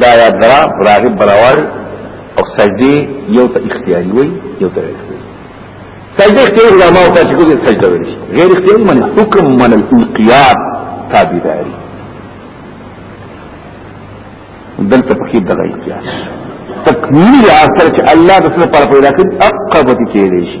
دا یاد درا راغب براوال او سجدی یو تا اختیاری وی یو تا اختیاری سجده اختیاری دا ماو تا چکو دی سجده ویش غیر اختیاری من حکم من الانقیاد تابیداری دلتا پخیب دغا اختیار تکمیل آثر چه اللہ دسل پر پیدا کرد اقبتی چه دیشی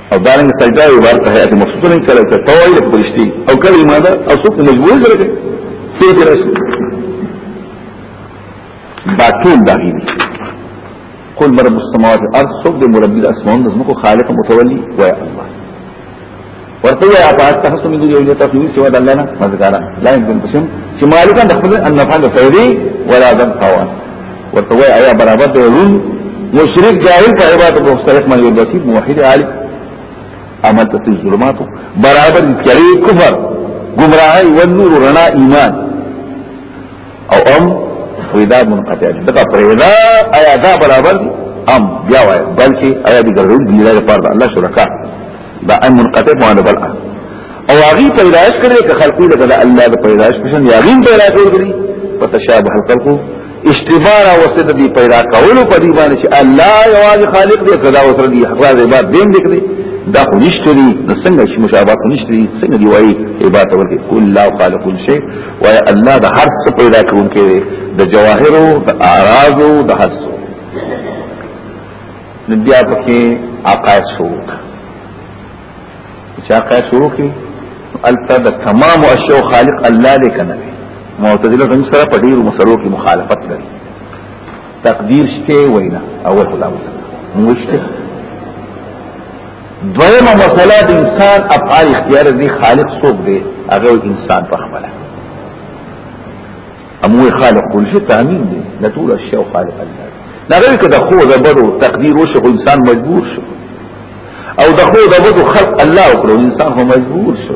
او دارنګ سجده او عبارت حیات مقصود نه کړل ته توایل پرشتي او کله ما دا او څوک مجبور کړی څه دې راشي دا ټول دا دي قل مرب السماوات الارض څوک دې مربي د اسمان د زمکو خالق متولي وای الله ورته یا پات تاسو موږ یو ځای تاسو سیوا د الله نه مزګارا لا یمکن پسم چې مالکان د خپل ان نفعل فیدی ولا ذن قوان ورته وای آیا برابر دی ورون مشرک جاهل په عبادت مختلف من یوبسی موحد عالم عمل ته ظلمات برابر کړي کفر گمراهي او نور رڼا ایمان او ام فیدا منقطع دغه فیدا آیا دا برابر دی ام بیا وای بلکې آیا دې ګرځول دی لپاره فرض الله شرکا دا ام منقطع معنی بل او هغه پیدائش کړي که خلقي لکه الله د پیدائش پښن یاغین پیدا کړی په تشابه خلقو اشتباه را وسته دې پیدا کولو په دې باندې چې الله یوازې خالق دې صدا وسره دې حقدار عبادت دې دې کړې دا خو نشته دي نو څنګه چې مشابهت نشته دي څنګه دی وایي عبادت ورکې کل لا خالق کل شی وای الله د هر څه پیدا کوونکی دی د جواهرو د اعراضو د هر څه نو بیا پکې عقاصو چا قید شروع کی البته د تمام اشیاء خالق الله دې کنه معتزله هم سره په ډیرو مسلو کې مخالفت لري تقدیر شته وینا اول خدا مسله موشته دویمه مسله د انسان افعال اختیار دی خالق څوک دی هغه انسان په خپله اموي خالق كل شيء تامين دي لا تقول الشيء خالق الله لا غير كده خو ده بدو تقدير وشو انسان مجبور شو او ده خو ده بدو خلق الله وكله انسان هو مجبور شو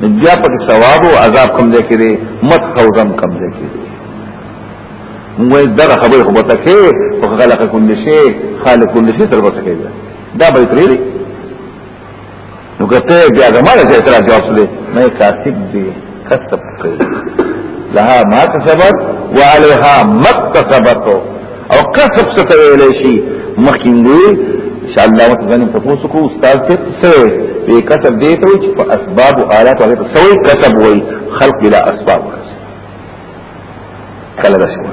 من بیا پک ثواب او عذاب کم دے کرے مت خوزم کم دے کرے موږ دغه خبره خو بته کې خلق كل شيء خالق كل شيء تر بته کې دا به ترې نو کته بیا زمانه چې اعتراض جواب سره نه کاتب دی کسب کوي لها ما کسبت وعليها ما اكتسبت او کسب څه ویل شي مخکین دی ان شاء الله متغنی په تاسو کو استاد ته څه وی کسب دی ته چې په اسباب او آلات او ته سوې کسب وای خلق بلا اسباب کله دا شوه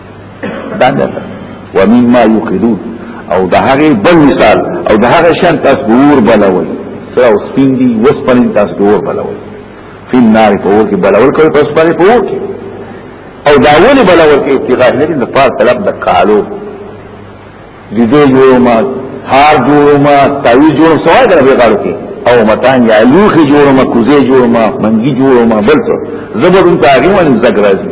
دا ده ومما یوقدون او د هغه بل مثال او د هغه شان تاسو ګور بلوي سره اوس پیندي اوس پنځ تاسو ګور بلوي فی النار په اور کې بلول کوي پس پاره په اور کې او دا ولې بلول کې ابتغاء لري د پاره طلب د کالو دې دې یو ما هار جوړو ما تاوی جوړو سوال در به غاړو کې او متان یا لوخي جوړو ما کوزه جوړو ما منګي جوړو ما بل څه زبر انت هغه ونی زګرازي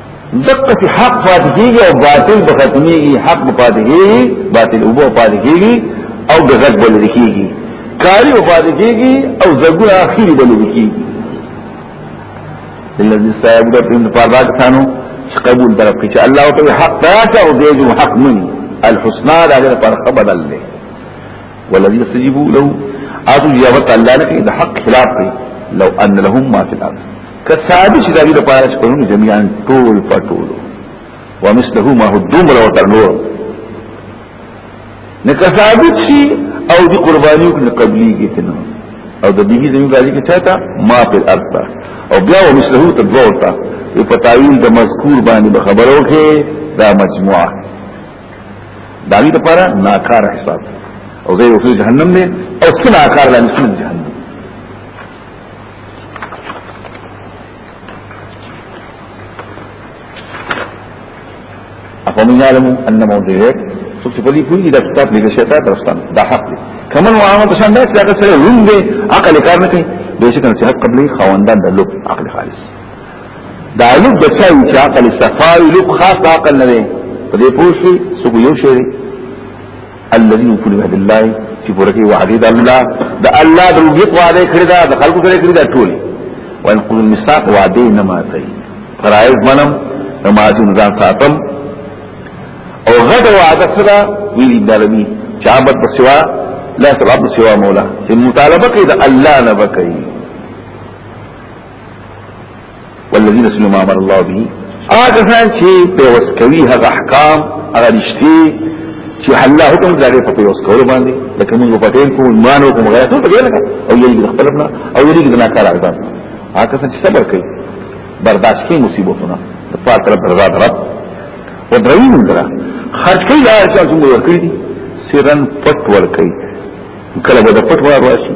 دقه چې حق پاتې کیږي او باطل به ختميږي حق به پاتې کیږي باطل وبو پاتې کیږي او د غږ بل کیږي کاری به پاتې کیږي او زګو اخیری بل کیږي الذي صاحب د په پاره کسانو چې قبول درک چې الله تعالی حق تاسو او دې جو حق من الحسنا دا غیر پر خبر الله والذي يستجيبوا له اذ يوت الله لك اذا حق خلاف لو ان لهم ما في الارض که ثابت شي دغه لپاره چې قانون جميعا ټول پټول ومثله ما هو دومره وترنور نه که ثابت شي او دي قربانيو کې قبلي کې تنه او د دې زمي غالي کې چاته ما په الارض او بیا ومثله تدورتا په تعین د مذکور باندې به خبرو کې دا مجموعه دا دې لپاره ناکار حساب او زه یو جهنم نه او څنګه ناکار لاندې جهنم ومن يعلم ان موضعك څوک په دې کوي دا کتاب لږه شیطان درستان دا حق دی کمن وعامه تشان دا چې هغه سره روم دی عقل کار نه کوي به شکل چې حق قبلي خواندان د لوب عقل خالص دا لوب د چا یو چې عقل صفاوي لوب خاص عقل نه دی په دې پوښي څوک یو شی الذين يكون بهد الله چې پوره کې وعده د الله د الله د ربيت وعده کړی دا د خلکو سره کړی دا ټول وان قل المساق وعده نه ماتي فرایز منم نه ماتي نظام ساتم او غد وعده سره ویل دلمي چابت په سوا لا سبب سوا مولا چې مطالبه کوي د الله نه وکړي والذین سلو ما امر الله به آگا سان چه پیوس کوي هغه احکام هغه رشتي چې الله حکم دغه په پیوس کولو باندې لکه موږ په ټیم کوو ایمان او کوم غیرت په لګا او یې د خپل نه او یې د ناکار عذاب هغه څه صبر کوي برداشت کوي مصیبتونه په پات طرف رضا رب او دریم درا خرج کوي دا چې څنګه ورکړي سرن پټ ورکړي کله به د پټ ور راشي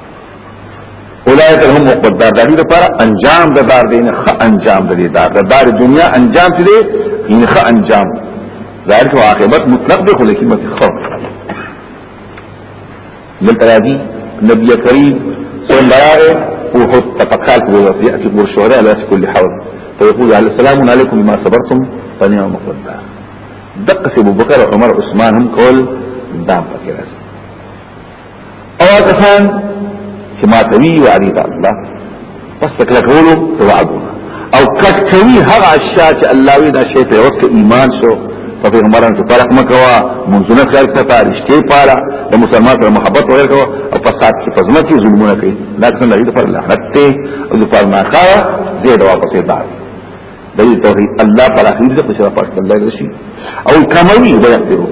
اولایت هم مقدار داری لپاره انجام د دار دین خ انجام د دار د دار دنیا انجام څه دی ان خ انجام ظاهر شو عاقبت مطلق دی خو لیکن مت خو دلته راځي نبی کریم صلی الله علیه وحد تفقال ويأتي قبور الشهداء على رأس كل حول فيقول عليه السلام عليكم بما صبرتم فنعم مقول دقس ابو بكر وعمر عثمان هم قول دام فكرة او کسان چې ما توی وعدی دا الله پس تکلا کولو توعدون او کټ کوي هغه اشیاء چې الله وی دا شی په وخت ایمان شو په پیغمبرانو کې فرق مکوا منځونه خیر کته رښتې پاره د مسلمان سره محبت وغیر کوا او فساد کې پزما کې ظلمونه کوي دا څنګه لري پر لعنت ته او د پر ناخا دې دوا پسې دار دې توحید الله پر اخیر څه په شرف پښتل لري او کموي وي ويقدروا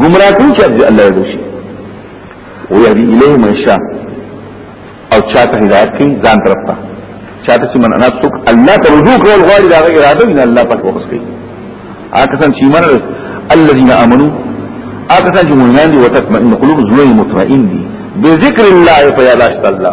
گمراه کوي چې الله يهدي شي ويهدي اليه من شاء او چاته هدایت کوي ځان طرف ته چاته چې من انا تک الله ته رجوع کول غواړي دا اراده نه الله پاک وکړي کوي اکثر چې ایمان الذين امنوا اکثر چې مؤمنان دي وتطمئن قلوب زړه مطمئن دي بذكر الله فيا لا شاء الله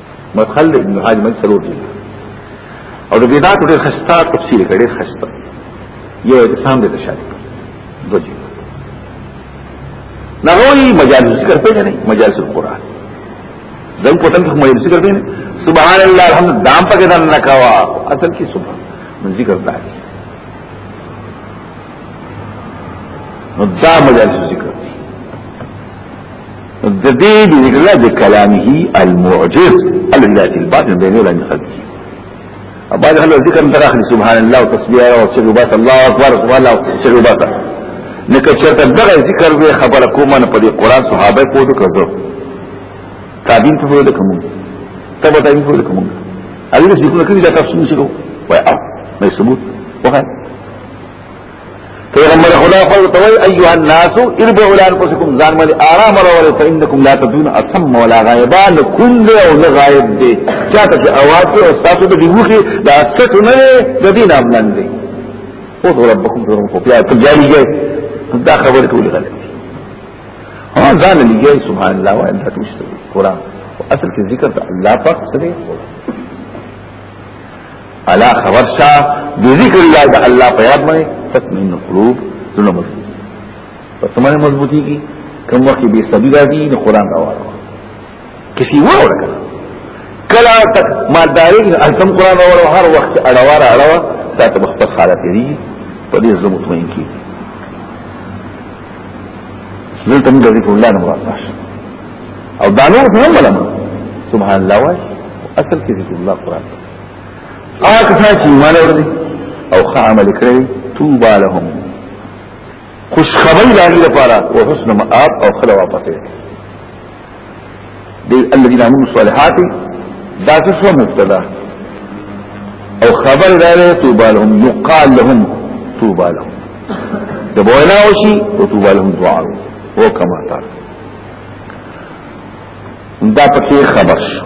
مدخل ابن حاج من سلور دی او د بدعت ډېر خسته تفصیل کړي خسته یو د سام د تشارک دوجي نغوی مجال ذکر په نه مجال القرآن زم کو تم مجال ذکر په نه سبحان الله الحمد دام پکې دان نه کاوا اصل کې سبحان ذکر دا دی نو دا مجال ذکر د دې د الله د کلامه المعجز الذي الباطن بين ولا من خلقه بعد هل ذکر تر اخر سبحان الله وتسبيح او تشهد الله اكبر سبحان الله وتشهد بس نکه چرته دغه ذکر به خبر کومه په دې قران صحابه کو ته کړو تابعین په وله کوم تبع تابعین په وله کوم هغه دې ذکر کړی دا تاسو نشئ کوو وای او مې ثبوت وای پیغمبر خدا خو ته وای ایها الناس اربعوا لانفسکم ځان باندې آرام راولئ فإنکم لا تدون اسم ولا غائبا لكم له او نه غائب دي چاته چې اواز او تاسو د دیوخي دا ست نه د دین امنن دي او ربکم ترون خو بیا ته جاری جاي دا خبر ټول غلط ها ځان لګي سبحان الله وان لا تشتو قران اصل کې ذکر ته الله پاک سره الا خبر شا بذکر الله دا الله په یاد باندې تطمئن قلوب زړه مضبوط په سمانه مضبوطی کی کوم وخت به سبی راځي نو قران دا وایي کسی وره کړه کلا تک مالداري التم قران وره هر وخت اړوار اړوا تاسو مختص حالت دی په دې زړه مطمئن کی دلته موږ ذکر الله نه مراد نشه او دانو هم ولما سبحان الله وای اصل کې ذکر الله قران هغه کسان چې ایمان ورته او ښه عمل کړی توبه لهم خوشخبری داږي لپاره او حسن مآب او خلا واپس دی الذين عملوا الصالحات دا څه مبتدا او خبر داره توبه لهم يقال لهم توبه لهم د بوینا وشي او توبه لهم دعا او کما تعالی دا پکې خبر شو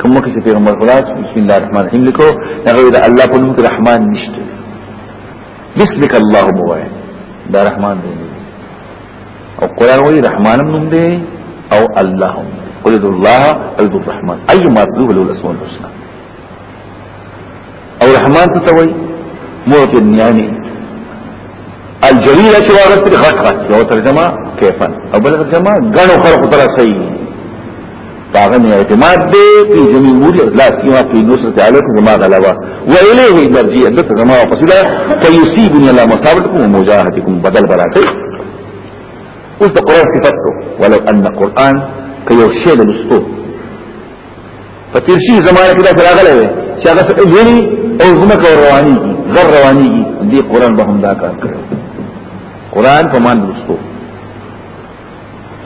کوم کې چې پیغمبر خلاص بسم الله الرحمن الرحیم لیکو هغه د الله په نوم کې رحمان نشته بسمک اللهم وای دا رحمان دی او قران وی رحمان نوم دی او الله قل ذو الله او ذو الرحمن ايما ذو له الاسماء الحسنى او رحمان ته وای موت النعمه الجلیله چې ورسته غټ غټ یو ترجمه کیفن او بل ترجمه غنو خلق تر صحیح پاغه نه اعتماد دی په جميع امور لا سیما په نصرت علیکم وما غلبا والیه درجی دته زما واپس لا فیصيبني الله مصابتكم ومجاهدكم بدل براته اوس د قران صفاتو ولو ان قران کيو شی د لستو په تیر شي زمانه کې دا راغلی دی چې هغه څه ویلي او زمکه رواني غر رواني دي قران به هم دا کار کوي قران په مان دوستو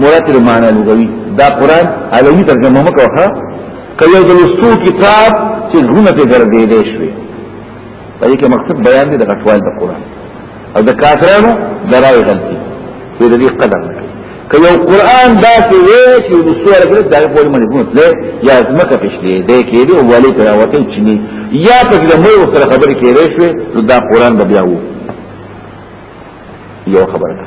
مراد له معنا لغوي دا قران علوي ترجمه مکوخه کله د لستو کتاب چې زونه ته ګرځېدې شوی په دې کې مقصد بیان دی د غټوالي د قران او د کافرانو درای غلطي په دې قدر نه که یو قران دا چې وې چې د سوره کې دا په لمن نه تل یا زمکه پښلې دې کې دی او ولې تر وته چني یا په دې مو سره خبرې کې راشي نو دا قران به بیا وو یو خبره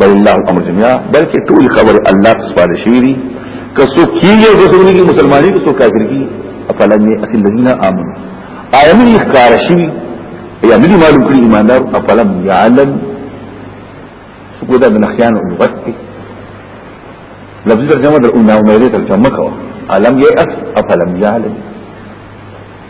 بل الله امر جميعا بلکې ټول خبر الله سبحانه شي دي که څوک کیږي د څوک نه مسلمانۍ که څوک کافر کیږي افلن اصل الذين امنوا ايمن اخکار شي یا ملي معلوم کړی ایماندار افلم يعلم څوک دا من اخيان او لغت کې لفظ ترجمه در انه مې ترجمه کوه علم يأس افلم يعلم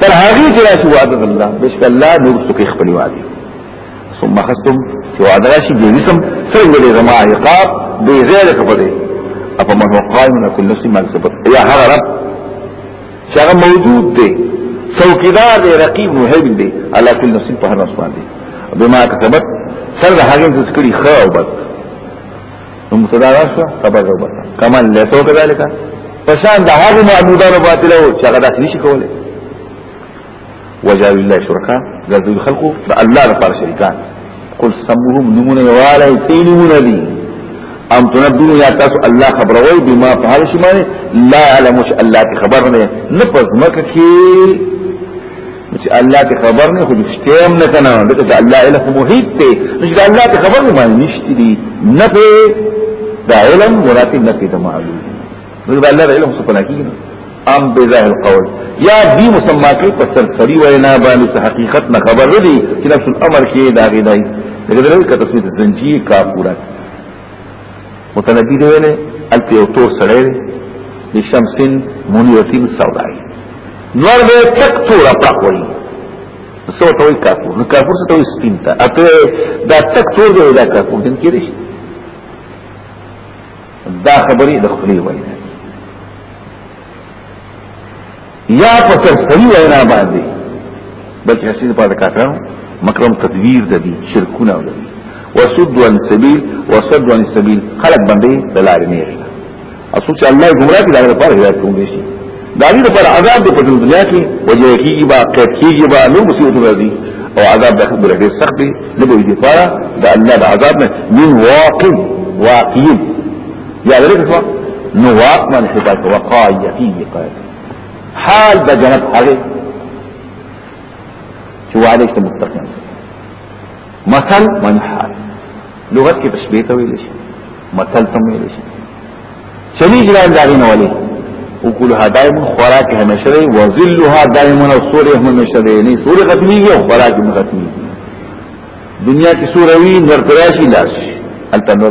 تر هغه چې راشي وعده الله بشک الله نور څوک خپل وعده ثم خصم چې وعده راشي دې نسم څنګه دې زما عقاب دې غیر خبره اپا من هو قائم لكل نفس ما كسبت يا هغه رب چې هغه موجود دی څوکیدار دی رقیب مهیب دی علا کل نفس په هر نفس باندې بما كسبت سر هغه څه کړی خو او بد نو مبتدا راشه خبر ده وبته کمال له تو کذالک پشان د هغه معبودانو باطل او چې هغه داخلي شي کوله وجعل الله شرکا ګرځي خلقو د الله لپاره شریکان قل سموهم نمونه والا تینمونه دي ام تنبون یا تاسو الله خبروي بما فعل شي معنی لا علم الله خبر نه نه پزمک کې چې الله ته خبر نه خو شته هم نه کنه دغه چې الله علم محیط ته چې الله ته خبر نه باندې نشته دي نه په دا علم مراتب نه کېده معلوم نو دا الله علم څه پلاکی نه ام بظاهر القول یا دی مسما کې په سر سری وینا باندې حقیقت نه خبر دي چې نفس الامر کې دا غي دی دغه درې کته څه زنجیر کا پورا متنبی دی ویلې الته یو تور سړی دی د شمسین منیرتین سودای نور به تک تور پخوي سو ته وی کاپور نو کاپور څه ته وی سپین ته اته دا تک تور دی دا کاپور دین کې دی دا خبرې د خپلې وایي یا په تفسیری وینا باندې بلکې حسین په کافرانو مکرم تدویر د دې شرکونه او دې وسد عن سبیل وسد عن سبیل خلق باندې دلار نه لري اصل چې الله ګمراه دي دغه پر هدایت کوم شي دا دې پر عذاب په دنیا کې وجه کیږي با قید کیږي با نو مصیبت راځي او عذاب د خبره ډېر سخت دی نه به دې پاره د الله د عذاب نه من واقع واقع یا لري نو واقع من حساب وقایتی قایتی حال د جنت هغه چې وعده ته متقین مثل من حال لغت کې تشبیه ته ویل شي مثل ته ویل شي چلی ګران داغي نه ولي وکولها دائم خوراک همیشه دی وظلها دائم او سوره همیشه دی نه سوره ختميږي او خوراک هم ختميږي دنیا کې سوره وی نرتراشي لاش البته نو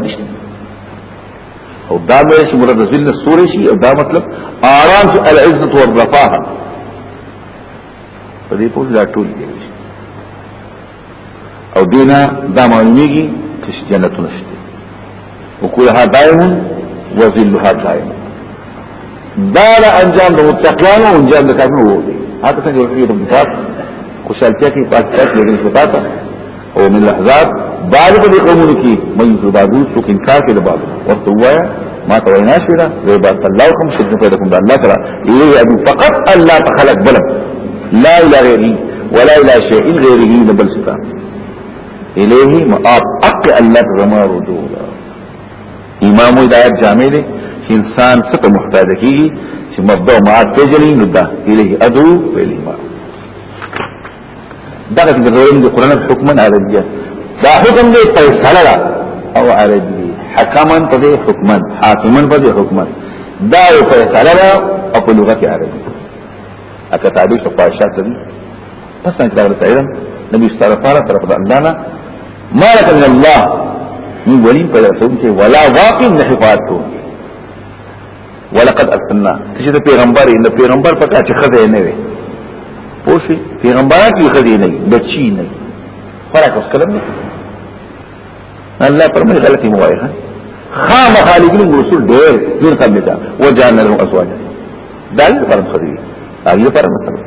او دا مې چې مراد ذل سوري شي او دا مطلب آرام چې العزت والرفاهه په دې پوز لا ټول دي او دینا دا معلومیږي چې جنت نشته وکولها دائم وذلها دائم دا له انجام د متقینو او انجام د کافرو وو هغه څنګه یو کتاب کتاب خوشالتیا کې پاتې لري صفات او من الاحزاب بعد په قومونو کې مې په بابو څو کې انکار کې د بابو ورته وایا ما ته وینا شوې ده زه به الله کوم چې په دې کوم د الله سره الیه ادو فقط الله تخلق بل لا اله غیره ولا اله شیء غیره د بل صفات الیه ما اق الله تزما رجوع امام وی دایت جامع دی چې انسان څخه محتاج کیږي چې مبدا او معاد پیژني نو دا الیه ادو ویلی ما دا چې ګرځول دي قران حکمن عربیه دا حکم دی فیصله او عربی حکمن په دې حکمن حاکمن په دې حکمن دا یو فیصله او په لغت عربی اکه تعبیر په پاشا سره پس نه کتاب ته علم نبی ستاره لپاره طرف د الله نه ما لك من الله من ولي پیدا سوم چې ولا واقع نه حفاظت کو ولقد ارسلنا چې د پیغمبر ان پیغمبر پکا چې خدای نه وي پوښي پیغمبرات یې خدای نه بچی نه فرق اوس کلم نه الله پرمه غلطي موایخه خام خالقین رسول ډېر ډېر قبل دا وجعلنا لهم ازواجا دا یې پرم خدای دا یې پرم خدای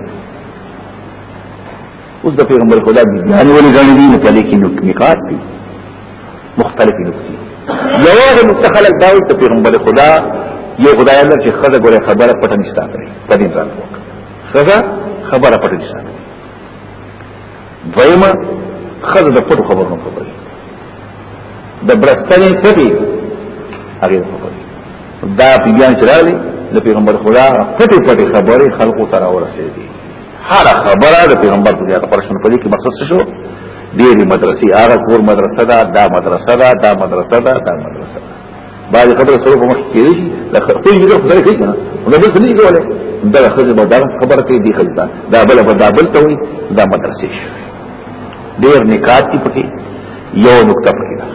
اوس د پیغمبر خدا د بیان ولې غني دي نو پلي کې نو نکات دي مختلفې نکتې یو هغه نکته خلک دا وایي د پیغمبر خدا یو خدای الله چې خزه ګوره خبره پټه نشته کړې په دې ځان خزه خبره پټه نشته کړې دویمه خزه د پټو خبرو خبرې د برتنې پټي هغه دا پیان چې راغلي د پیغمبر خدا پټي پټي خبره خلقو تر ورسېږي هر خبره د پیغمبر خدا ته پرشن پدې کې مقصد څه شو ډېری مدرسې هغه کور مدرسه ده دا مدرسه ده دا مدرسه ده دا مدرسه ده بعد خبره سره په مخ کې شي د خپل یو خدای کوي کنه نو بل څه نه کوله دا خدای به دا خبره کوي دی خلک دا بل په دا بل ته وي دا مدرسې شي ډېر نکات کې پکې یو نقطه پکې ده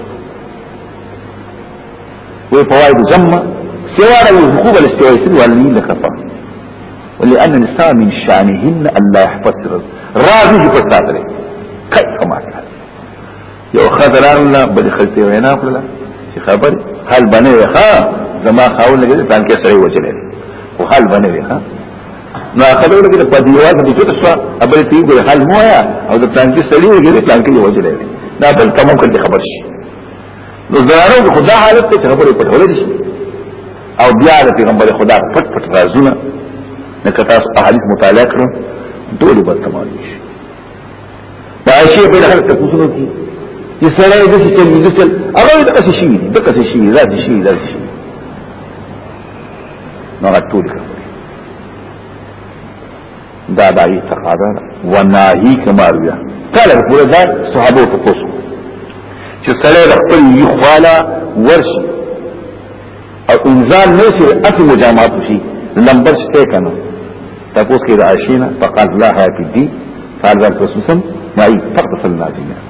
وی فوائد جمع سوار الحقوق الاستواء سن والمين لكفا ولأن النساء من شانهن الله يحفظ سرد راضي جي فساد لي كيف ما كان يو خذر الله بل خلتي وينا فلا شي خبر هل بني خا زما خاول لګي ځان کې سړی وچلې او حال باندې وي ها نو اخلو لګي په دیوال کې څه څه ابل تی ګل حال مو یا او د ځان کې سړی وګړي ځان کې وچلې دا بل تمام کړي خبر شي نو زنانو کې خدا حالت ته خبرې پټولې دي او بیا د پیغمبر خدا پټ پټ رازونه لکه تاسو احادیث مطالعه کړو ټول به تمام شي دا شی په هر څه کوڅو کې چې سره دې چې چل دې چل هغه د قصې شي د قصې شي ذات شي ذات شي نو راټول کړو دا دای تقاضا و ناهی کمال بیا کله پورا دا صحابه ته پوسو چې سړی د خپل یو خاله ورشي او انسان نه شي اصل مجامعات شي لمبر شته کنه تاسو کې د عاشینا فقط لا هاتي دي فعل ذلك خصوصا معي فقط صلى الله عليه وسلم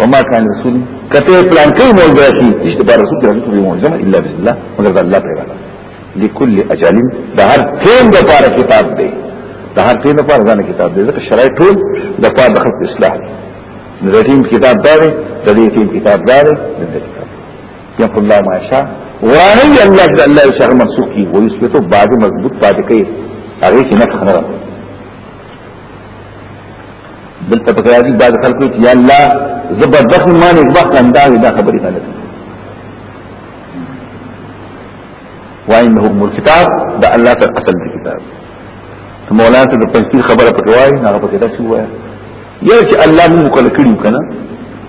وما كان رسول کته پلان کوي مول درشي هیڅ د رسول د رسول یو معجزه الا بسم الله مگر الله پیدا لكل اجل د هر تیم د پاره کتاب دی د هر تیم د پاره ځنه کتاب دی ځکه شرایط ټول د پاره د خلق اصلاح د تیم کتاب دا دی د دې تیم کتاب دا دی د دې کتاب یقول الله ما شاء وانی الله جل الله شر منسوخ کی وې سپتو بعد مضبوط پاتې کوي هغه کې نه خنره دلته په راځي بعد خلکو چې یا الله زبردست معنی وخت انداز دا خبرې غلط وانه هم الكتاب دا الله تر اصل دی کتاب مولانا ته د پنځیر خبره پکې وایي هغه پکې دا شو وایي یو چې الله موږ کله کړیو کنه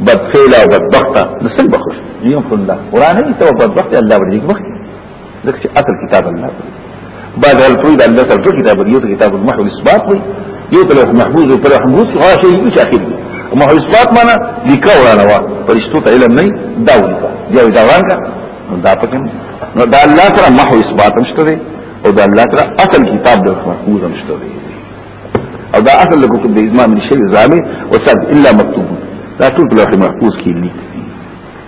بدفعل او بدبخته نسل بخښ یو خلا قران دې ته بدبخته الله ورې بخښ ځکه چې اصل کتاب الله دی بعد هل توید الله سره ټول کتاب دی یو کتاب المحو الاثبات دی یو ته لوح محفوظ او لوح محفوظ هغه شی چې اخر دی محو الاثبات معنا لیکا وړانا وا پرشتو ته علم نه دا ولیکا دی دا ورانګه دا پکې نو دا الله سره محو اثبات مشته دی او دا الله سره اصل کتاب د محفوظ مشته دی او دا اصل د کتب د ازمام نشي زامه وسد الا مكتوب دا ټول لوح محفوظ کې لیکي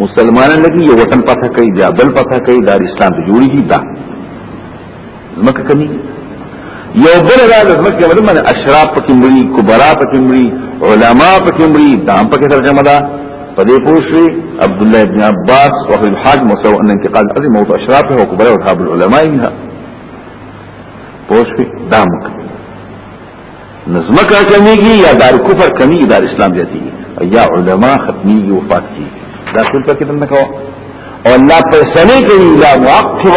مسلمانان لګي یو وطن پاتہ کوي بیا بل پاتہ کوي دار اسلام ته جوړیږي دا زمکه کمی یو بل دا د زمکه ولې من اشراف پکې مړي کبرا پکې مړي علما پکې مړي دام پکې ترجمه ده په دې پوښي عبد الله ابن عباس او الحاج مسو ان انتقال عظیم او اشراف او کبرا او اصحاب العلماء منها پوښي دام کوي نظمکه کمیږي یا دار کفر کمیږي دار اسلام جاتي یا علما ختميږي وفات کی دا ټول پکې دنه کو او الله فیصله کوي لا معقب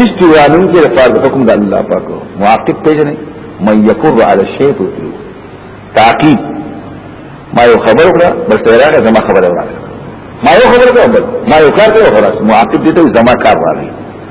نشتی وانم کې فرض حکم د الله پاک معقب پیژنې مې یقر علی الشیء تعقیب ما یو خبر وکړه بس راغله زما خبره وکړه ما یو خبر وکړه ما یو کار کوي خلاص معقب دې ته زما کار راغی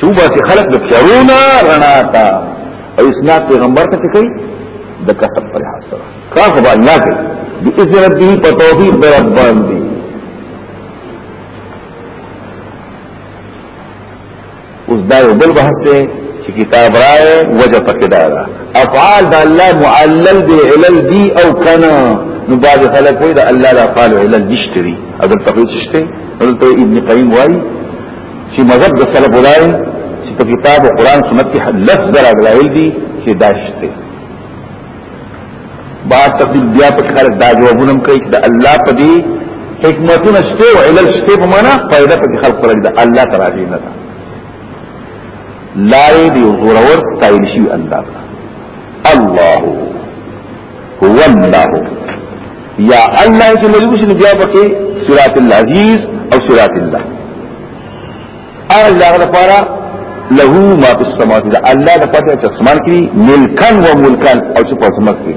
چوبا چې خلق د چرونا رڼا تا او اسناد پیغمبر ته کوي د کسب پر حاصل کا خو الله کوي باذن ربه په توفیق در باندې اوس دا یو بل بحث دی چې کتاب راي وجه پکې دا ده افعال د الله معلل دی علل دی او کنا نو بعض خلک وایي دا الله د افعال علل نشته او د تقوی نشته ولته ابن قیم وایي چې مذهب د سلف ولای چې په کتاب او قران سنت کې لفظ درا دلایل دي چې داشته با تقدیر بیا په خلک دا جوابونه کوي چې د الله په دې حکمتونه شته او علل شته په معنا فائدہ په خلق پر د الله تعالی نه ده لارې دی زورور ستایل شي الله الله هو الله یا الله چې مجبور شي بیا پکې صراط العزیز او صراط الله اغل داغ لپاره له ما فی السماوات دا الله د پاتې چې اسمان کې ملکان و ملکان او چې په اسمان کې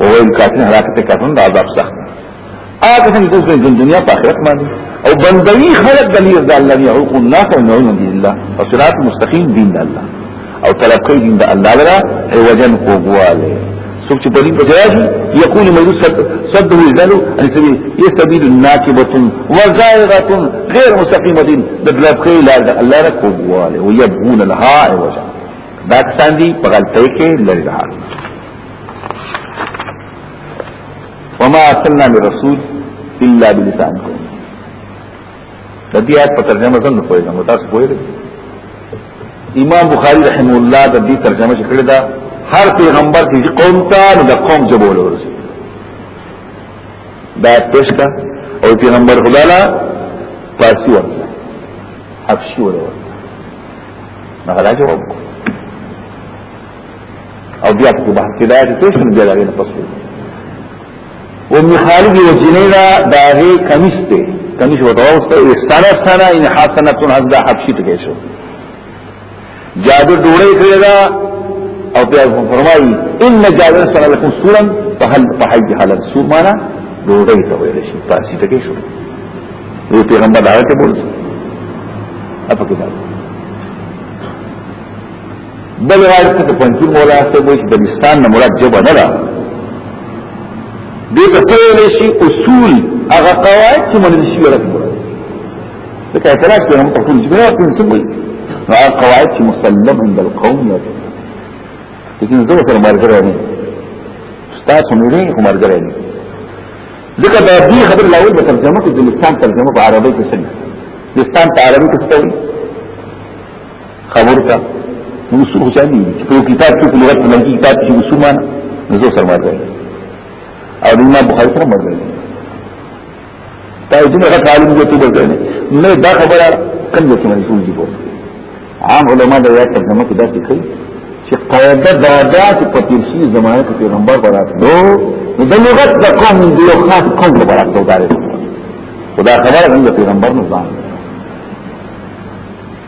او ان کافر حالات ته کافر د عذاب سخت هغه څنګه چې تاسو د دنیا په آخرت باندې او بندوي خلق د لیر د الله یو او الناس او نعوذ بالله او صراط مستقیم دین د الله او طلب کوي دین د الله لرا ایوجن کوواله څوک چې په دې په ځای یقول مجلس صد وزلو ان سبیل یستبیل ناکبه وزائغه غیر مستقیمه د طلب کوي لار د الله را کوواله او یبغون لها ایوجن دا کسان دي په غلطۍ کې لري وما ارسلنا من رسول الا بلسان قوم د دې آیت په ترجمه څنګه پوهیږم تاسو پوهیږئ امام بخاری رحم الله د دې ترجمه چې کړې ده هر پیغمبر چې قوم ته د قوم جوړول ورسي دا پښکا او پیغمبر خدا لا پاسی ورته حبشي ورته نه راځو او بیا په بحث کې دا چې څه شول بیا لري پس او ابن خالد وجنینا داغه کمیس ته کمیس وته اوسه سنه سنه ان حسنه تن حد حبشي ته شو جادو ډوړې کړی دا او بیا فرمایي ان جادو سره لكم سورن فهل فحي هل سور معنا ډوړې ته ویل شي پاسي ته شو وی پیغمبر دا څه بولځي اپا کې دا بل روایت کې د پنځیر مولا څخه وایي د لسان نه مراد جبه نه ده دې ته ویل شي اصول هغه قواعد چې منل شي ورته ځکه اعتراض کوي هم تقول چې بیا کوم څه وایي هغه قواعد چې مسلم عند القوم یا لیکن زه سره مرګره نه تاسو نه لري کوم مرګره نه ځکه دا دې خبر لاول په ترجمه کې د لسان ترجمه په عربی کې څنګه لسان په عربی کې څه وایي خبر کا اصول خو چاندي په کتاب کې لغت نه کې کتاب کې اصول معنا نزو سره مرګ او د امام بخاری سره مرګ تاسو دغه عالم جو ته ورته نه دا خبره کوم ځای کې منسوب دي عام علما دا یا ترجمه کې دا څه کوي چې قاعده دا دا چې په تیرشي زمانه کې پیغمبر براتلو نو د لغت د قوم دی او خاص قوم براتلو دا خبره د پیغمبر نه ځان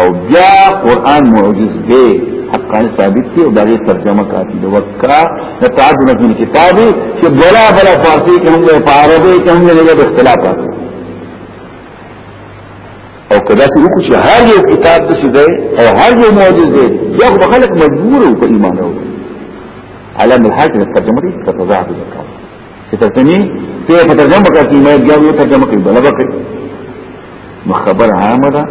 او بیا قران معجز دی حقا ثابت دی او دغه ترجمه کافی دی وکا تعدد من کتاب چې بلا بلا فارسی کې هم په عربی کې هم لږه اختلاف او کدا چې وکړي چې هر یو کتاب د څه دی او هر یو معجز دی یو خلک مجبور او په ایمان وروړي علم الحاج ترجمه دي تتضاعف الزکات چې ترجمه ته په ترجمه کې چې مې بیا یو ترجمه کوي بل به کوي نو خبر عامه ده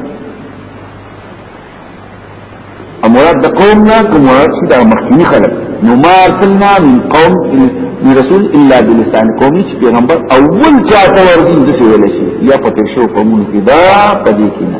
امراد د قوم نه کوم مراد چې د مخکینی خلک نو ما ارسلنا من قوم من رسول الا بلسان قومي چې پیغمبر اول چا ته ورځي د څه ویل شي یا په تیر شو په مونږ کې دا پدې کې نه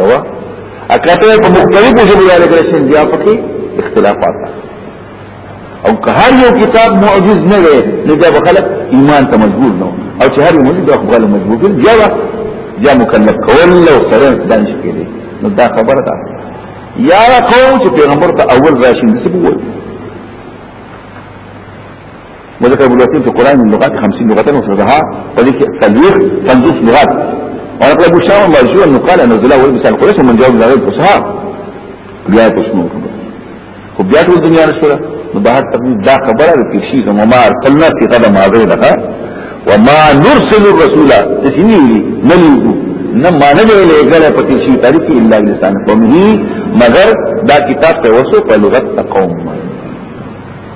یوا اکته په مختلفو ژبو یاله کې شین بیا پکې اختلافات او که هر یو کتاب معجز نه وي نو دا خلک ایمان ته مجبور نه او چې هر یو موجود دا خپل مجبور دي جوا جا مکلف کول لو سره دانش کېږي نو دا خبره ده یا قوم چې پیغمبر ته اول راشي نسبوي وذكر ابو الوثير في القران من لغات 50 لغه وصدها وذيك تلويح 50 لغات ونقل ابو شام مرجو انه قال ان الزلا ولبس القريش ومن جاوب ذلك الفصحاء بیا تشمو خو بیا ټول دنیا نشوله نو بهر تقدیر دا خبره د پیشي زمو ما ارسلنا سی قدم هغه ده وما نرسل الرسول تسنی نلیو نه ما نه ویلې ګره په پیشي تاریخ الا لسان قومه مگر دا کتاب ته وسو په لغت قوم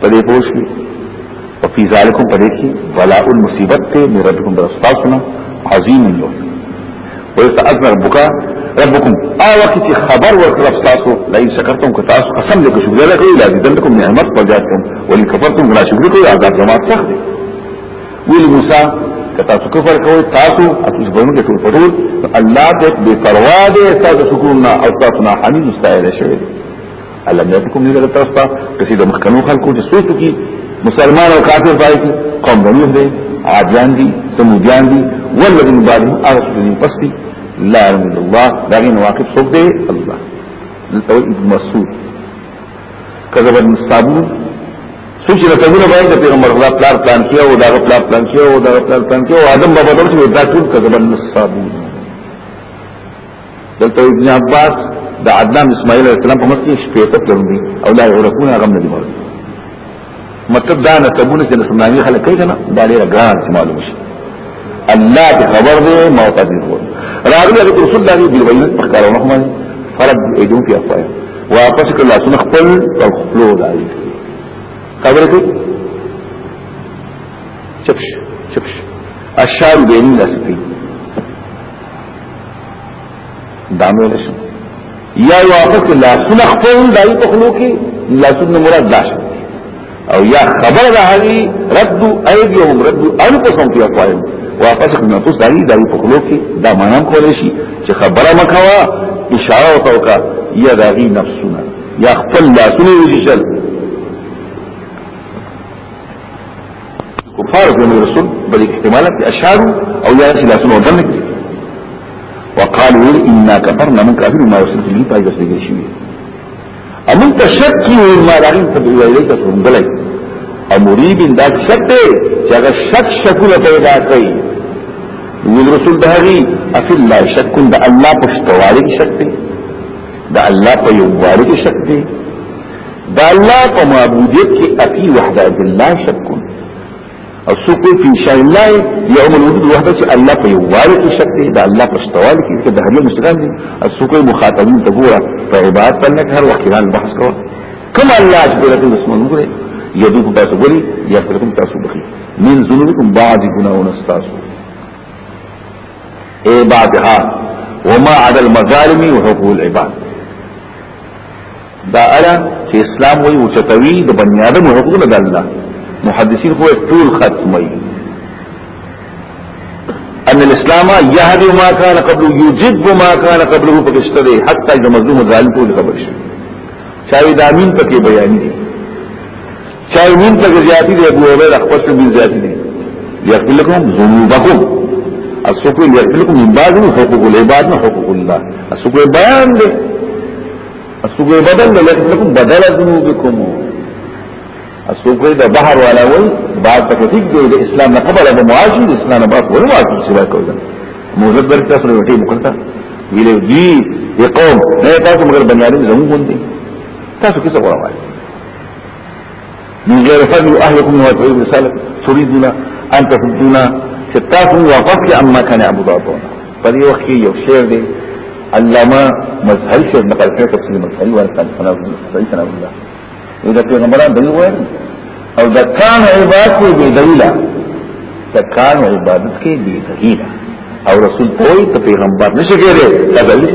په دې پوه شي او په ذالکم په دې کې بلاء المصیبت ته من ربکم برستاسنا عظیم لو ويتأذن ربك ربكم او وقت چې خبر ورکړ تاسو لئن شکرتم که تاسو قسم دې کو شکر کوي لا دې دلکم نعمت پر جاتم ولي کفرتم ولا شکر کوي عذاب زما سخت دی ویل موسی که تاسو کفر کوئ تاسو تاسو باندې کې ټول پټول الله دې بے پروا دې تاسو سکون او تاسو نه حمید استایل شوی علم یتکم دې له تاسو ته چې د مخکنو خلکو چې سوچ کی مسلمان او کافر پای کی قوم بنو دې عادیان دي سمودیان دي والذین بعدهم ارسلوا پستی لا من الله داغین واقف څوک دی الله دلته ابن مسعود کذب المستابون سوچ له تبول باندې د پیغمبر الله پلان پلان کیو او دا پلان پلان کیو او دا پلان پلان کیو ادم بابا دغه دا ټول کذب المستابون دلته ابن عباس د عدنان اسماعیل علیہ السلام په مسجد شپېته کړم او لا يعرفون غم نه دي مرګ مطلب دا نه تبونه چې اسلامي خلک کوي کنه دا ډیره ګران چې معلوم شي الله دې خبر دې معتدل هو راغلی هغه رسول الله دې ویل په کارونه کومه فرض ایدو په افای واپس کله سن خپل او خپل دای خبره کې چپش چپش اشار بین الاسفین دا مې لشم یا یو هغه کې لاسونه خپل دای په خلو کې لاسونه مراد دا شي او یا خبر ده هغه رد ايديهم رد انفسهم في افواههم واپس کوم تاسو دای دای په خلو کې دا معنا کولای شي چې خبره مکوا اشاره او توکا یا دغی نفسونه یا خپل لاسونه وجشل کفار في من الرسول بل احتمالات اشارو او يا لا سنو ظنك وقالوا انا كفرنا من كافر ما وصلت لي باي بس دغه شي امن تشكي ما دارين تبعي لي تفهم بلای امريب دا شک دی چې هغه شک شکونه پیدا کوي ویل رسول دهري افي الله شک د الله په شتوالي شک دی د الله په یووالي شک دی دا الله په معبودیت کې اپی وحده بالله شک کوي او څوک په ان شاء الله یوم الوجود وحده چې الله په یووالي کې شک دی دا الله په شتوال کې چې د هغه مشکل دي او څوک مخاطبین ته ګوره په عبادت باندې هر وخت باندې بحث کوي کما الله چې له دې اسمه نګره یدو په تاسو ګوري یا پر کوم تاسو بخي من ذنوبکم بعض گناهونه تاسو اے بعدها وما عدا المظالم وحقوق العباد دا اړه چې اسلام وایي او چتوي د بنی آدم حقوقونه د الله محدثین خو ټول ختمي ان الاسلام يهدي ما كان قبل يجب ما كان قبله فكشته حتى اذا مظلوم ظالم ټول خبر شي چاوي د امين پکې بیان دي چاوي مين پکې زیاتی دي ابو هريره خپل مين زیاتی دي يغفر لكم ذنوبكم السوق يغفر لكم من بعد حقوق العباد حقوق الله السوق بيان دي اسوګي بدل لکم بدل ذنوبکم اسوګي د بحر والا وای بعد تک ټیک دی د اسلام نه قبل د معاشي د اسلام نه بعد ول معاشي سوا کوي موزد بر تاسو له ټی مخته ویلو دی دی قوم نه تاسو مگر بنیادی زمون دي تاسو کیسه وایي من غير فضل أهلكم وتعيد رسالة تريدنا أن تفدونا ستاسو وفق أما كان يعبد أبونا فدي وقت يو شير دي علامه مظهري شيخ نقل فيه تفسير مظهري وان كان سنه سنه الله اذا في غمران دليل وين او دا كان عبادت کې بي دلیل دا كان عبادت کې بي دلیل او رسول کوئی ته پیغمبر نشي کېږي دا دلیل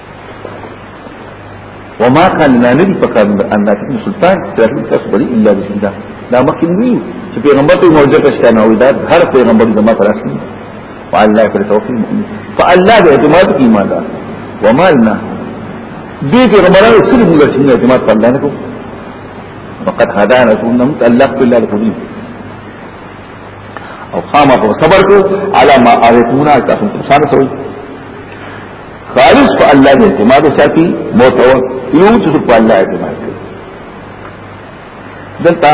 وما كان لنا نبي فكان أن ناتيكم سلطان تراكم تاسو بلي إلا بسم الله لا مخکې وی چې پیغمبر ته موجه کش کنه او دا هر پیغمبر د ما تراسي وعلى الله فلتوكل المؤمن فالله د اعتماد ایمان دا وما لنا دې پیغمبرانو سره موږ چې اعتماد په الله نه کوو فقد هدانا ثم الله بالله القديم او قام صبر کو على ما اريتمنا تاسو ته سره خالص په الله دې اعتماد ساتي متوکل یو چې په الله اعتماد کوي دلته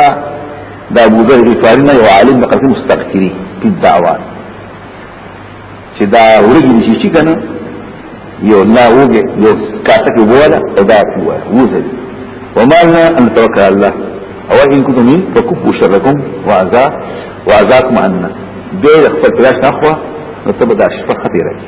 دا ابو ذر غفاری نه یو عالم د قسم مستقری په دعوا چې دا ورګي نشي چې کنه یو نه وګه یو کاته کې وواله او دا وواله وزه وما لنا ان توکل الله او ان كنتم فكفوا شركم وعذاب وعذاكم عنا دې خپل تلاش نه خو نو تبدا شفقه دې راځي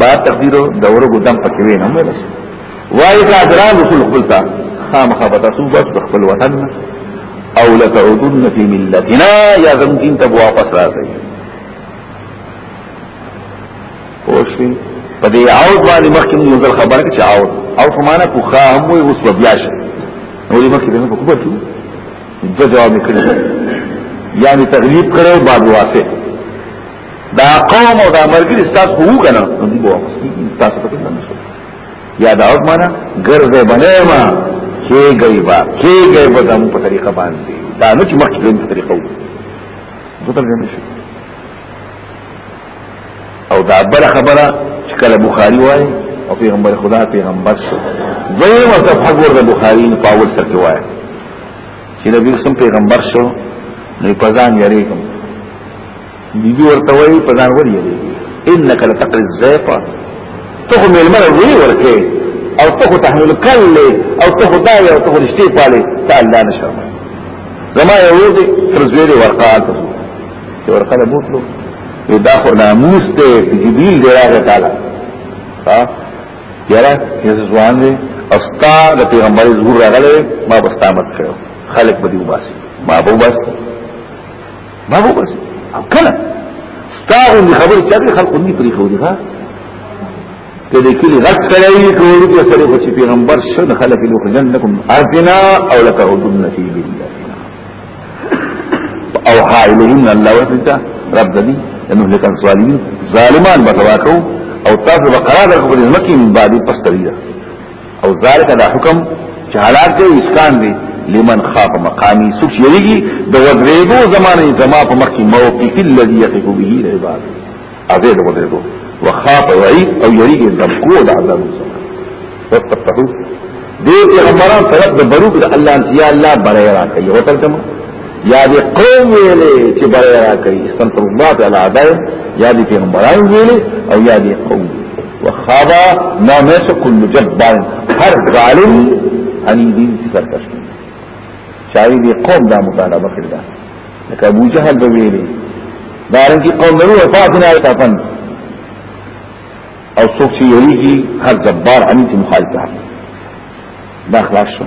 با تقدیر دور ګدام پکې وینم مې رسول وای دا دران رسول خپلتا خامخا پتا سو بس خپل وطن او لتعودن فی ملتنا یا زم دین ته واپس راځي پوښتې په دې عود باندې مخکې موږ ځل خبره چې عود او فمانه کو خا هم وي اوس بیا شي نو دې مخکې دنه په کوبه کې د جواب کړی یعنی تغلیب کړو بعد واسه دا قوم او دا مرګري ستاسو هو کنه نو دی بوا تاسو ته کنه شو یا دا اوس معنا ګرځه بنه ما کې گئی با کې گئی با دمو په طریقه باندې دا نه چې مخکې په طریقه وو زه تل نه شو او دا بل خبره چې کله بخاری وایي او پیغمبر خدا پیغمبر شو دویمه صفحه ګور د بخاری په اول سر کې وایي چې نبی سم پیغمبر شو نو په ځان یې کوم بیبي ورته وایي په ځان ور یې انک لتقل الزيف ته مې المر وی ورکه او ته تحمل کل او ته دای او ته رشتي پاله ته الله نشم زما یو دې تر زیری ورقه ته چې ورقه له بوتلو دا خو ناموس ته جبريل دی راغی تعالی ها یاره یز ځوان دی استا د پیغمبر زور راغله ما بستامت کړو خلق بدی وباسي ما بو بس ما هو بس او کله ستاو دي خبر چا دي خلق دي پرې خو دي ها ته دې کلی غټ کړی ټول دې سره خو چې پیغمبر شد خلق له جنکم ارتنا او لك حدن في بالله او حائلهم الله وستا رب دې انه لك الظالمين ظالمان بتواکو او تاسو بقرار کو په ځمکه من بعد پس تریدا او ذالک دا حکم چې حالات دی اسکان دی لمن خاف مقامی سوک یریگی دا ودریدو زمانی زما پا مخی موقف اللذی یقف به العباد ازی دا ودریدو وخاف وعید او یریگی دمکو دا عذاب زمان وستفتحو دی پیغمبران طلب دا بروک دا اللہ انت یا اللہ برای را کئی و ترجمه یا دی قوم ویلے چی برای را کئی استنصر اللہ تعالی عدائم یا دی پیغمبران ویلے او یا دی قوم ویلے وخابا نا میس کل جبان هر ظالم انی دین کی سرکش کی چاہی دی قوم دا مطالبہ کردا لکه ابو جهل به ویلي دارن کی قوم نو فاتنا تفن او څوک چې یریږي هر جبار انی کی مخالفه دا خلاص شو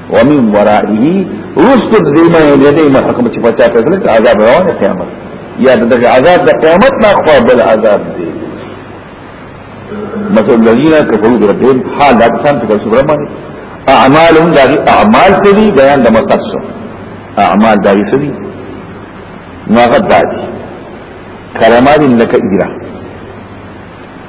ومن ورائه رسط الدیمه یدی محکم چی پچا تزلت عذاب روان قیامت یا دغه عذاب د قیامت نه خو بل عذاب دی مثل الذين كفروا بربهم حال دا کسان چې کفر باندې اعمالهم دا اعمال څه دي بیان د مقصد شو اعمال دا څه دي نو هغه دا دي کلمات لك اجرا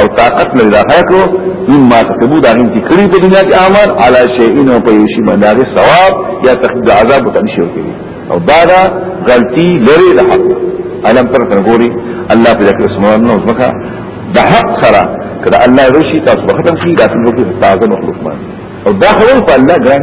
او طاقت نه راغی کو مما کسبو دا غیم تکری په دنیا کې اعمال علی شیئن او په یوشي باندې ثواب یا تخفیف عذاب او تنشي کوي او دا دا غلطی لري د حق علم پر ګوري الله په ذکر اسمه نو ځکه د حق سره کړه الله رشي تاسو وخت هم شي دا څنګه کې تازه مخلوق باندې او دا خبر په الله ګران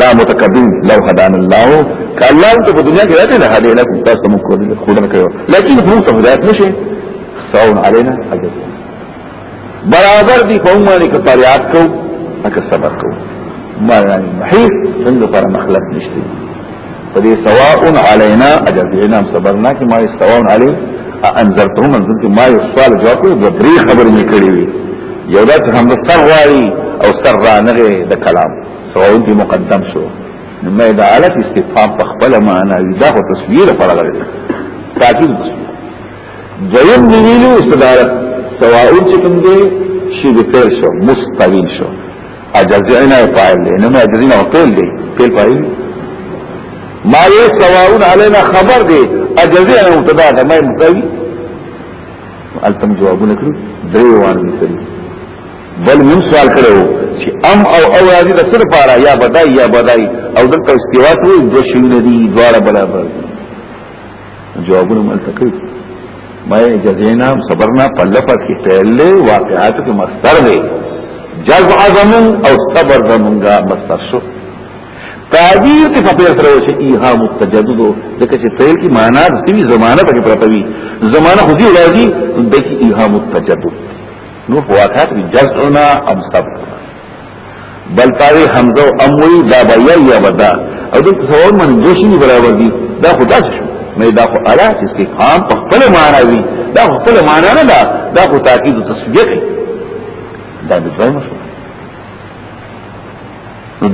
دا متکبرین لو هدان الله که الله ته په دنیا کې راځي نه هدي لكم تاسو موږ کوی خدای کوي لیکن هو ته هدایت نشي سواون علينا اجر برابر دي په موږ باندې کفاریات کو اکه صبر کو ما يعني محيط عنده پر مخلف نشته فدي سواء علينا اجر دي نام صبرنا کې ما سواء علي انذرتهم انذرت ما يصال جواب کو د درې خبرې کړې وي یو دا چې هم سر غواړي او سر را نغې د کلام فعول به مقدم شو نو مې د حالت استفهام په خپل معنا وی دا خو تصویر پر غلې تاکید تصویر دویم نیلو صدارت سواون چې کوم دی شی به پیل شو مستوین شو اجزعنا فاعل دی نو اجزعنا فاعل دی فعل فاعل ما یې سواون علینا خبر دی اجزعنا مبتدا ده ما مستوی التم جوابونه کړو درې وانه کړو بل من سوال کړو چې ام او او راځي د سر پارا یا بدای یا بدای او دلته استوا ته دو شیونه دي دواړه برابر جوابونه ملته کوي ما جزینا صبرنا پلفظ کې پہلے واقعات کې مصدر دی جزع زمون او صبر زمونږه مصدر شو تعبیر ته په پیسره وشي ایهام التجدد ځکه چې فعل کی معنا د سوي زمانه په پرتوي زمانه خو دې راځي د کی ایهام التجدد نو په واقع کې جزعنا ام سبق بل تاوی حمزه او اموی دا بیا یا بدا او دې څور من جوشي برابر دي دا خدا شو نه دا خو اړه چې استفهام په خپل معنا وي دا خو خپل معنا نه دا دا خو تاکید تسبیح دا د دوه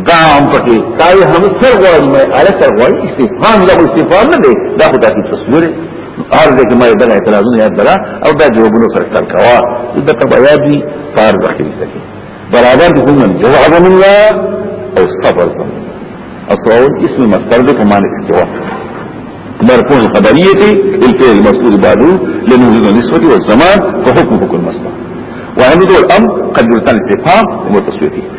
دا هم پکې تای هم سر غواړي مې اړه سر غواړي استفهام له استفهام نه دی دا خو تاسو تصویر هر ځای کې مې دغه اعتراضونه یاد درا او دا جوابونه سره تل کوا دا ته یاد دي فار ځکه دي برابر دي کوم جواب من الله او صبر من اصل اسم مصدر ده كمان استوا مرفوع الخبريه الفعل المسؤول بعده لانه من النسبه والزمان فحكم حكم المصدر وعند الامر قد يرتان الاتفاق وتصويته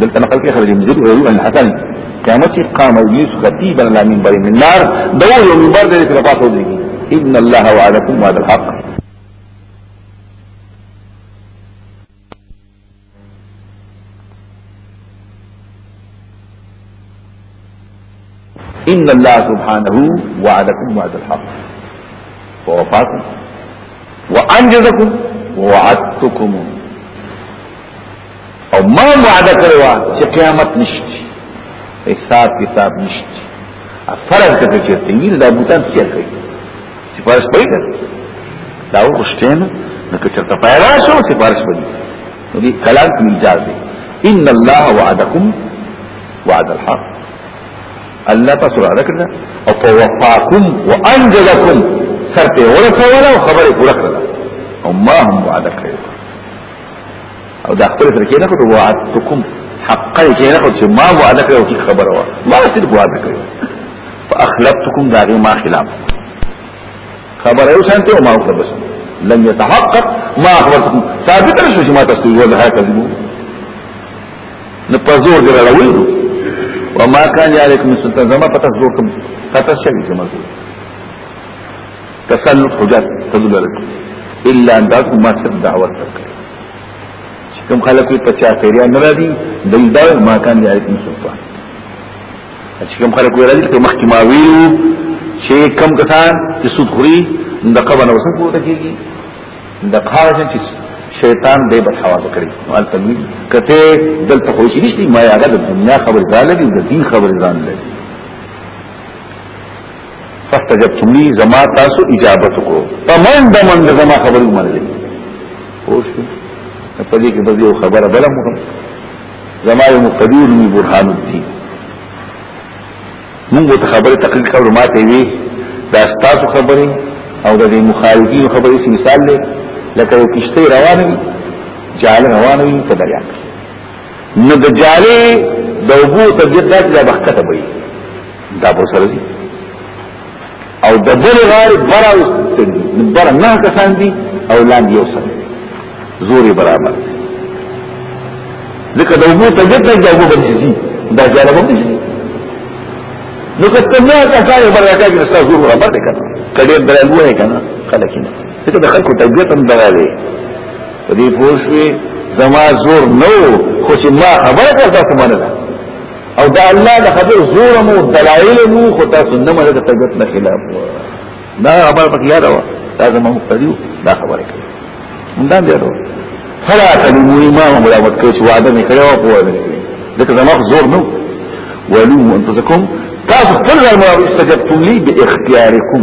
دلته نقل کې خرج مزر ویو ان حسن قیامت کې قام یوس خطیبا لا من بر من نار دو یو من بر دې په پاسو دی ان الله وعدکم وعد الحق ان الله سبحانه وعدكم وعد الحق ووفاكم وانجزكم ووعدتكم او ما وعده کړو چې قیامت نشته حساب کتاب نشته فرض کته چې تیویل دا بوتان څه کوي چې پارس پوي دا دا ورشتنه نو که چرته پیدا شو چې پارس پوي نو دې کلام کې مجاز دی ان الله وعدکم وعد الحق الله تاسو را کړل او په وفاکم وانجلکم سر په ورسوله او خبره پوره کړل او ما هم وعده کړی او دا خپل سره کې نه کوم وعدتکم حقا کې نه کوم چې ما وعده کړو چې خبره وا ما څه وعده کړو فاخلفتکم دا غي ما خلاف خبره یو شانته او ما خبر بس لن يتحقق ما اخبرتكم ثابت شو چې ما تاسو وځه هکذا نو په زور دی راوړل او ما کان یالیکم سلطان زما پتا زور کوم پتا شوی زما زور تسلط حجت تدل لكم الا ان دعوتكم ما سر دعوت تکر کم خلق وی پچا پیریا نرا دی دل دعو ما کان یالیکم سلطان چې کم خلق وی را دی مخکې ما ویلو چې کم کسان چې سود خوري د قبر نه وسه پورته کیږي د قهر چې شیطان به بد حوا وکړي مال تمویل کته دلته خو شي نشته ما هغه د دنیا خبر ځان لګي د دین خبر ځان لګي فاستجبتم لي زما تاسو اجابت کو پمن د من زما خبرو منلې اوس په دې کې به یو خبره بل مو زما یو مقدور می برهان الدین موږ ته خبره تقریر کول ماته وی دا ستاسو خبره او د مخالفین خبرې چې مثال دی لکه یو کشته روانه وي جال روانه وي په دریا کې نو د جالې د وګو طبیعت دا چې بخته وي دا په سره دي او د بل غار برا وستل برا نه کسان دي او لاندې یو سره زوري برابر ځکه د وګړو ته ګټه د وګړو بنځي دا جاله باندې شي نو کته نه کسان برا کوي نو زور برابر دي کنه کډیر درلو نه کنه خلک نه ځکه د خلکو طبيعت هم دغه دی په دې پوښوي زما زور نو خو چې ما خبره کړه ته مننه او دا الله د خبر زور مو دلایل مو خو تاسو نه مله د طبيعت نه خلاف و دا خبر پکې یاد و دا زموږ مختلف دا خبره کوي دا دی ورو فلا تلمو امام ملاوت کوي چې وعده نه کړو په وعده کوي ځکه زموږ زور نو ولومو انفسکم تاسو خپل ځان مو استجبتم لي باختياركم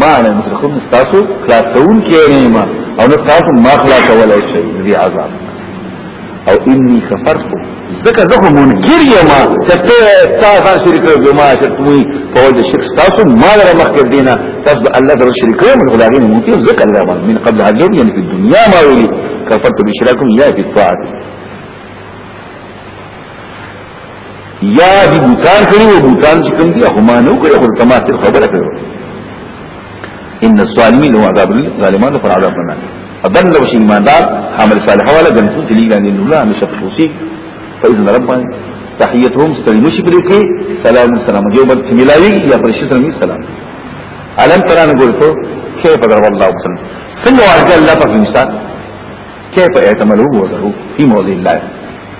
ما نه مشرکون تاسو خلاصون کېنې ما او نو تاسو ما خلاصولای شئ دې عذاب او اني كفرت زکه زه منکر یم چې ته تاسو شریک یو ما چې کومي په وجه شرک تاسو ما لره مخکې دینه تاسو الله سره شریک یم خو دا غي منکر زکه الله من قبل هذا اليوم يعني في الدنيا ما ولي كفرت بشراكم يا في الطاعه یا دی بوتان کړی او بوتان چې کوم دی هغه ما نه کړی خو تما تر خبره کړو ان الظالمین هو عذاب الظالمان پر عذاب نه اذن لو شي ایماندار عمل صالح ولا جنتو تلی غانی نو لا مش خصوصي فاذن ربنا تحيتهم استلموا شي پرې کې سلام سلام جو بل ملاوي یا پر شي سلام سلام علم تران ګورته کیف ضرب الله مثلا څنګه ورته الله په مثال کیف اعتملوا وضعوا في موضع الله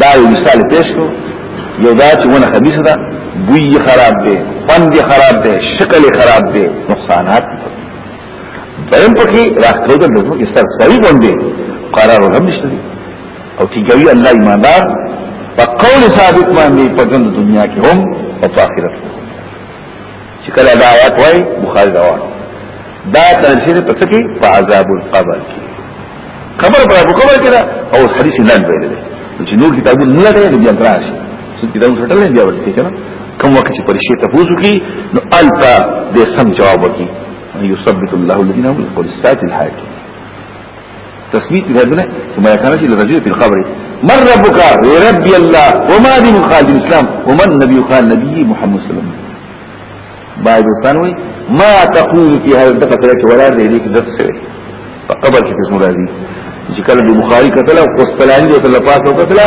دا یو مثال پیش کو یو دا چې ونه خبيث ده بوی خراب دی خوند خراب دی شکل خراب دی نقصانات درم پکې راکړو د لږو کې سر صحیح باندې قرار هم نشته او چې ګوي الله ایماندار په قول ثابت باندې په دنیا کې هم او په آخرت کې چې کله دا آیات وای بخاری روان دا تنشیر په سکی په عذاب القبر کې قبر پر ابو قبر کې او حدیث لاند ویل دي چې نور کتابونه نه لري نو بیا دراشي څو کتابونه سټل نه بیا ورته کنه کوم وخت چې پرشي ته پوزو کی نو التا دې سم جواب وکي یثبت الله الذين امنوا بالقول الثابت الحاکم تثبيت بهذا ثم يكون شيء للرجل في القبر من ربك ربي الله وما دين قال الإسلام ومن نبي قال نبي محمد صلى الله عليه وسلم باید وستانوي ما تقول في هذا الدقه لك ولا ليك درس فقبل في اسم راضي چې کله د بخاری کتل او قسطلانی د تل پاس او کتل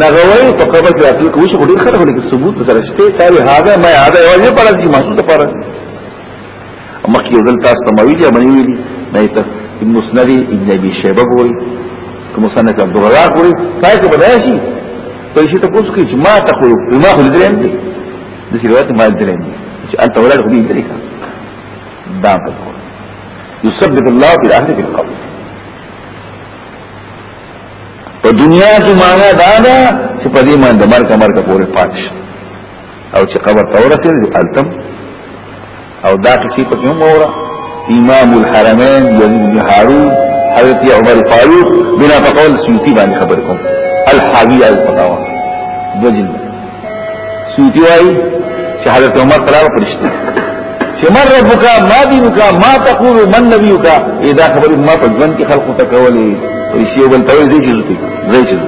نا غوي په قبر کې اصل کوشش وړي خره ولې ثبوت سره شته تاري هاذا ما هاذا یو نه پرځي محسوس پرځي مخکې یو دل تاسو ته مویل یا باندې ویلي نه ته مسند ابن ابي شيبه ګوري کوم مسند عبد الله ګوري پای کې بدای شي په شي ته کوڅ کې چې ما ته خو ما خو درې اندي د دې روایت ما درې اندي چې انت ولا خو دې درې کا دا په يثبت الله في الاخره في القبر په دنیا کې معنا دا ده چې په دې باندې مرګ مرګ پورې پاتې او چې قبر ته ورسېد التم او دا کسی په کوم وره امام الحرمین یزید بن هارون حضرت عمر فاروق بنا فقول سیوطی باندې خبر کوم الحاوی علی الفتاوا دو جلد سیوطی وايي چې حضرت عمر تعالی فرشتي چې من ربک ما دینک ما تقول من نبیک اذا خبر ما په ژوند کې خلق تکولې او شی بل توي دې چې زوتی زوتی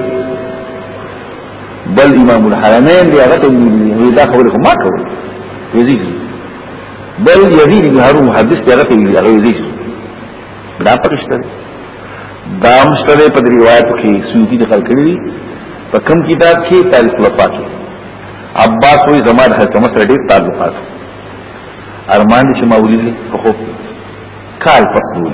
بل امام الحرمين دي هغه ویلي دا خبره خو ما کوي وزي بل يزيد بن هارون محدث دي هغه ویلي هغه وزي دا پرشته دا مشتره په روایت کې سویتی دخل کړی په کم کتاب کې تاریخ الوفا کې عباس وې زما د حکم سره ډېر تعلقات ارمان چې ما ولې په خوب کال پسول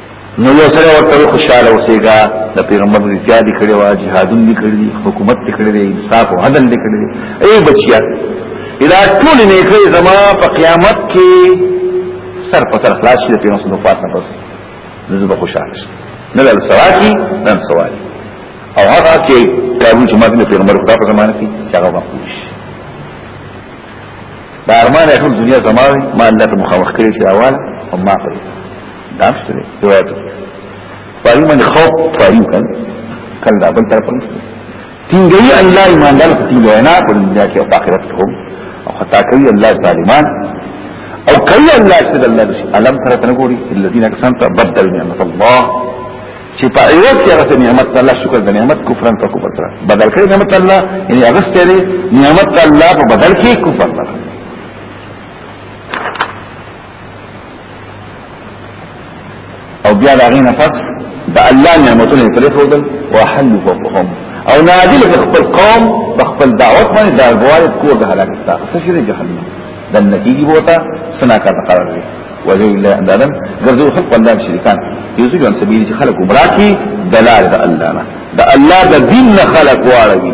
نو یو سره ورته خوشاله اوسېګا د پیغمبر رضا دي کړي وا جهادون دي کړي حکومت دي کړي انصاف او عدل دي کړي ای بچیا ادا ټول نه کړي زما په قیامت کې سر په سر خلاص شي پیغمبر صلی الله علیه وسلم بس نو به خوشاله شي نه له سواکی نه سوال او هغه چې کابو چې ماته پیغمبر خدا په زمانه کې چې هغه مقبول شي دا ارمان ټول دنیا زماري ما الله ته مخامخ کړی چې اول او ما پرې داشته دی روایت پایو باندې خوف پایو کړ کله دا بل طرف نه تینګي الله ایمان دار په تینګي نه په دنیا کې او آخرت کې هم او خطا کوي الله ظالمان او کوي الله چې الله دې علم سره تنګوري الذين اقسم تبدل نعمت الله چې په ایوب کې هغه نعمت الله شکر د نعمت کفرن په کفر سره بدل کړي نعمت الله یعنی هغه ستړي نعمت الله په بدل کې کفر سره او بیا دا غینه پس دا الله نعمتونه پرې خودل وحل فوقهم او نازل خپل قوم خپل دعوت باندې دا غواره کور د هلاکت تا څه شي جهنم د نتیجې بوتا سنا کا قرار دی وجه الله اندادن ګرځو خلق الله شریکان یوزو جن سبیل چې خلق عمره کی دلال د الله نه د الله د دین نه خلق واړوي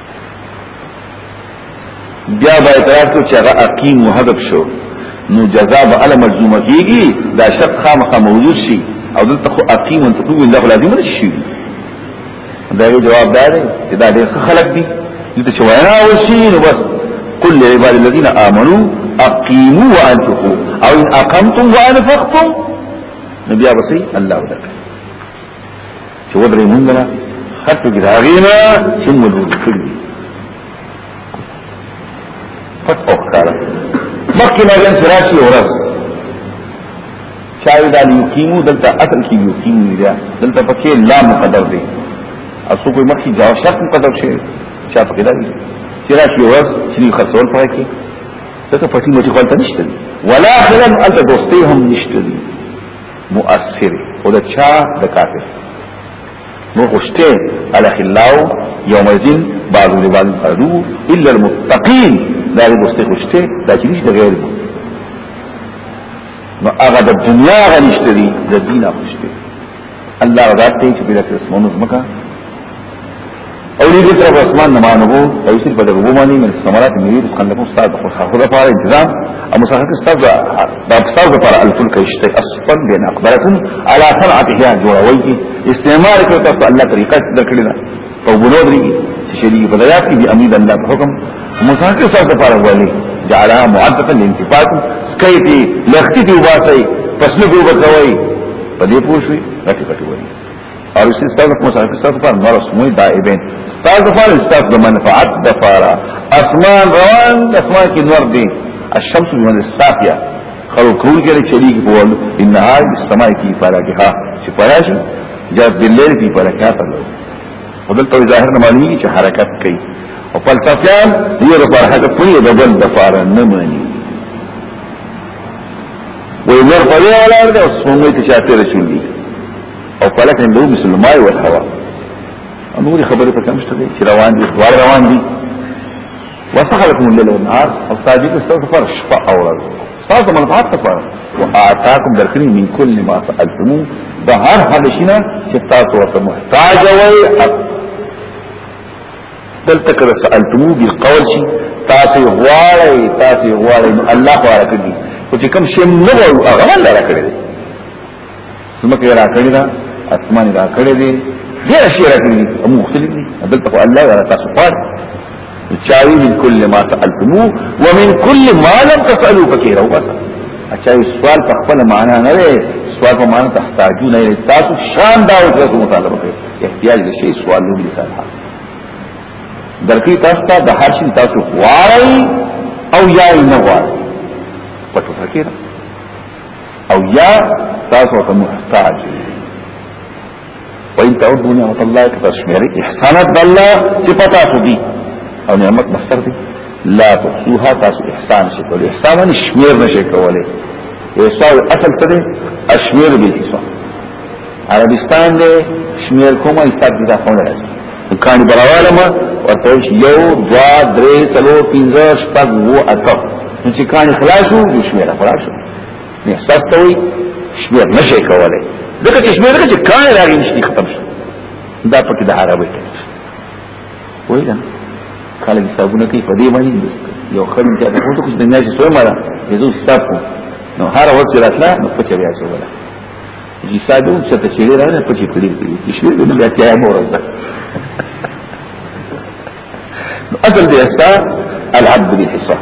بیا به اعتراف کو چې هغه اقیم او هدف شو نو جزاء به ال مجزومه کیږي دا شرط خامخا موجود شي او دلته خو اقیم ان تقوی الله لازم نشي دا یو جواب دا دی چې دا ډېر خلک دي دلته چې وینا وشي نو بس قل لعباد الذين امنوا اقيموا وانفقوا او ان اقمتم وانفقتم نبي ابو سي الله ودرک چې ودرې مونږ نه خطو کې داغینا چې مونږ کړی پټ او ښکار مخکې نه جن سراشي ورس چاوی دا یقیمو دلته اصل کې یقیم دی دلته پکې لا مقدر دی اسو کوئی مخکې جواب شرط مقدر شي چا پکې دا دی سراشي ورس چې خرڅول پای کې دته پټي مټي خپل نشته ولا خلم انت دوستي هم نشته مؤثر او د چا د کافر نو خوشته الخ الله يوم الدين بعض لبعض عدو الا المتقين دا دې خوشته خوشته دا چې نشته غیر نو هغه د دنیا غنشته دي د دینه خوشته الله غزاد ته چې بلا کې اسمنو زمکا او دې طرف اسمان نه مانو او چې په دغه باندې من سمرات مې د خندقو ستاسو خو خو د پاره انتظام او مسافر ستاسو د ابصار د پاره الفل کې شته اصلا بین اقبلکم علی صنعته جوړوي کې استعمال کې تاسو الله طریقه درکړي نه او بنور دي چې دې په دغه کې به امید الله په حکم مسافر ستاسو د پاره ولي جعلها معدتا للانتفاق سکیتی لختی دیو باسی پسلو بیو بکوائی پا دی پوشوی غٹی پٹی ولی او چې ستاسو په مسافر ستاسو پر نور سموي دائبین ستاسو پر ستاسو د منفعت د فارا اسمان روان اسمان کې نور دی الشمس من السافیه خلو کول کې چلی کې بول انها السماء کی فارقها چې پراش جات بالليل کی فارقها تل خدل تو ظاهر نه معنی چې حرکت کوي او فلسفیان دې لپاره هغه کوي د بل د فارا نه معنی وي نور په دې اړه د سموي ته چاته رسول دي او فلک عنده مثل الماء والهواء نور خبرې په کوم شته چې روان دي دوار روان دي وسخلكم الليل والنهار او تاجيك استغفر شفاء او رز تاسو منفعت تفر وآتاكم درکړي من كل ما سألتمو ده هر هغه شينا چې تاسو ورته محتاج وي دلته کړه سألتمو بالقول شي تاسو غواړي تاسو غواړي الله غواړي کړي چې کوم شی نه غواړو هغه نه راکړي زمکه را کړی دا اسمان را کړی دی ډیر شي را کړی او مختلف دي دلته الله ولا تاسو پات چاوي من كل ما سالتمو ومن كل ما لم تسالو فكير او بس اچھا سوال په خپل معنا نه وي سوال په معنا تحتاجو نه تاسو شان دا او تاسو مطالبه کوي احتیاج لشي سوال لوي لسانه درکی تاسو ته د هر شي تاسو غواړئ او یا نه غواړئ پټو فکر او یا تاسو ته محتاج وان تعودوا نعمت الله كتشمير احسانات الله چې پتا سو دي او نعمت مستر دي لا تحصوها تاسو احسان شي کول احسان نه شمیر نشي کوله احسان اصل څه دی اشمیر به حساب عربستان دی شمیر کومه حساب دي دا څنګه راځي کانی براواله ما ورته یو دوا درې څلور پنځه شپږ وو اته چې کانی خلاصو شمیر خلاصو احساس کوي شمیر نشي کولای ځکه چې شمیر چې کار راغی نشي ختم شي دا پکې د عربی کې وایي دا کله حسابونه کوي په دې باندې یو خلک چې تاسو ته کوم د نه څه مړه یزو حساب کو نو هر وخت راتلا نو پچ بیا شو ولا حسابو چې ته چیرې راغله پچ کړی چې شمیر به بیا کیا مورز ده نو اصل دې استا العبد بالحساب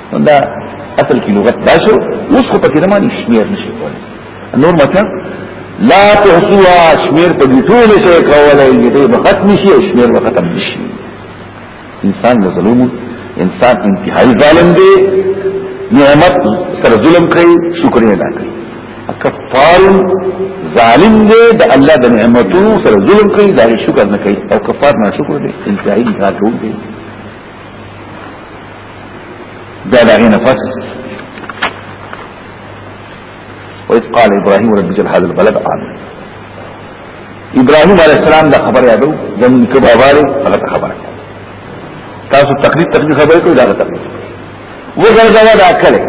دا اصل کې لغت دا شو اوس خو پکې نه معنی شمیر نشي کولای نور مطلب لا تحسوا شمیر په دې ټول شي کولای دې به ختم شي او شمیر به ختم نشي انسان مظلوم انسان انتهایی ظالم دی نعمت سره ظلم کوي شکر نه ادا کوي کفار ظالم دی د الله د نعمتونو سره ظلم کوي دا شکر نه کوي او کفار نه شکر دی انتهایی انکار کوي دا داغي نفس وإذ قال إبراهيم رب جل هذا البلد آمن إبراهيم عليه السلام دا خبر يادو زمن كباباري غلط خبر تاسو تقريب تقريب خبر کوي دا تقريب وګرځوا دا کله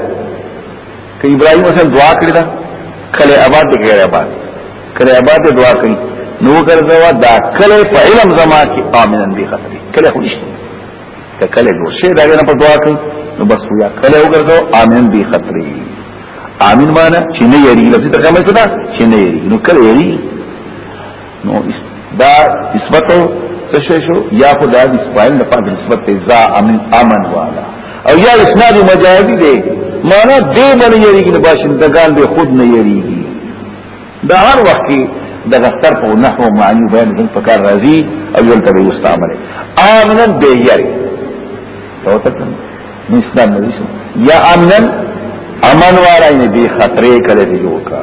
که ابراهيم حسين دعا کړی دا کله آباد دی غیر آباد کله آباد دی دعا کوي نو ګرځوا دا کله په علم زما کې امنن دی خطرې کله خو نشته ته کله نو شه دا نه په دعا کوي نو بس یا کله وګرځو امنن دی خطرې امن معنی چې نه یری لفظ ترجمه څه ده چې نه یری نو کله یری نو دا نسبت څه شي شو یا خدا د اسماعیل په نسبت ته ذا امن امن والا او یا اسناد مجازي دی معنا دې باندې یریږي د باشندگان به خود نه یریږي دا هر وخت د غستر په نحو معنی بیان هم په کار راځي او یو تل مستعمل امنن به یری دا ته نسبت نه یا امنن امن والا نه دی خطرې کړې دی وکړه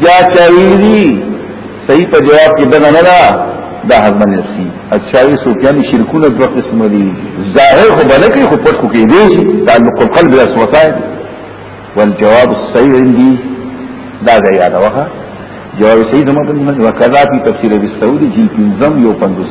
بیا چاویلی صحیح په جواب کې دغه نه ده د حضرت نفسي اچاوي سوچاني شرکونه دوه قسم دي ظاهر خو بلکې خو پټ کو کې دي تعلق القلب لا سوتای والجواب الصحيح عندي دا ځای یاد وها جواب صحیح زموږ په وکړه په تفسیر السعودي جلد 15 یو 15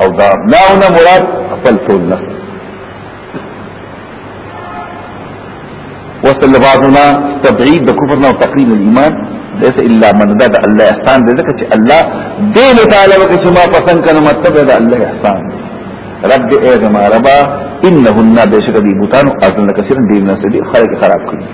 او دا ابناؤنا مراد اقبل طول نسل وصل لبعضنا تبعید دا کفرنا و تقرین الایمان لیس الا من دا دا اللہ احسان دے دکا چه اللہ دے مطالب کسی ما پسند کنو مطلب دا اللہ احسان دے رب اے زما ربا انہن بے شک دی بوتانو ازن کثیرن دیر نسلی خلق خراب کری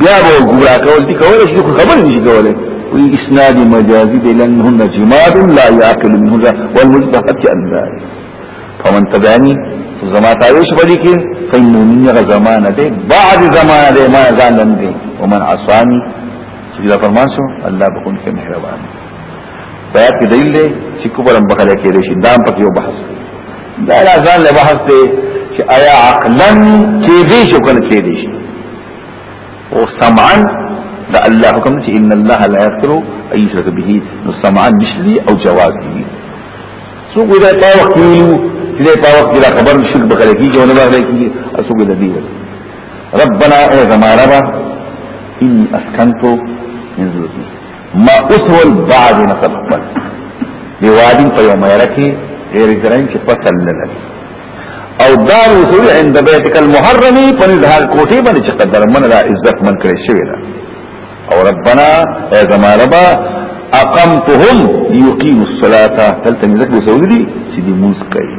بیا به ګورا کول دي کول شي خو خبر نشي کولای وی اسناد مجازي دي لنهن جماد لا يعقل منه والمجبهت كأنذار فمن تبعني زما تاویش بدی کې فإنه من يغ زمانه ده بعد زمانه ده ما ځان لندې ومن عصاني سجدا فرمان شو الله بكون کې مهربان بیا کې دلیل دی چې کوبرم بخله کې راشي دام پکې یو بحث دا لا ځان له بحث دی چې آیا عقلا کې دې شو کنه کې دې شي او سمعا دا الله حکم چې ان الله لا یغفر ان یشرک به نو سمعا نشلی او جواز دی سو کو دا تا وخت ویلو دې په وخت کې خبر شرک بکره کیږي او نه باندې کیږي اسو کې دې ربنا اے زمارا اني اسكنت من ذريتي ما اسول بعد نسل خپل دی وادین په یو مېره کې غیر درین چې فصل نه لري او دار وصول عند بیتک المحرم په دې کوټه باندې چې قدر من لا عزت من کړی شوی دا او ربنا ای زما ربا اقمتهم یقیم الصلاة تلتم ذکر وصول دي چې دې موږ کوي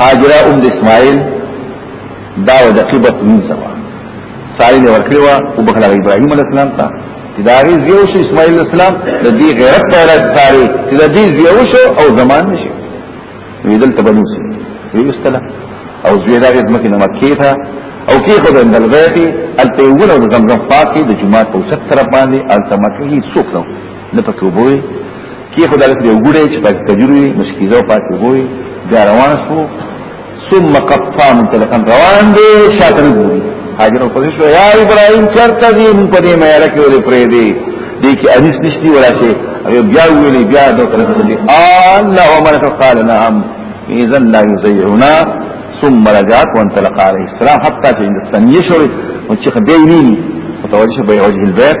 هاجره ام د اسماعیل دا و د قبط نوم سوا ساری نه ورکړی و او بخلا ابراهیم علی السلام ته چې دا غي زیو شو اسماعیل علی السلام د دې غیرت په اړه ساری چې د دې زیو شو او زمان نشي وی دلته بنوس وی استلا او زوی دا غي مکه مکه ته او کې خو د البیت التیونه د زمزم پاکي د جمعه په ست طرف باندې التمکه هیڅ څوک نه نه پکې وبوي کې خدای دې وګړي چې پکې کجوري مشکیزه پاتې وبوي دا روان شو ثم قطع من تلقن روان دي شاته وبوي حاجر په دې شو یا ابراهيم چرته دې مون په دې مې راکې ولې پرې دې دې کې انیس نشتی ولا شي هغه بیا ویلې بیا د طرف دې الله عمر قال نعم اذا لا يزيعنا ثم رجعت وانطلق عليه السلام حتى في الثانيه شوي وشيخ بيني متوجه بوجه البيت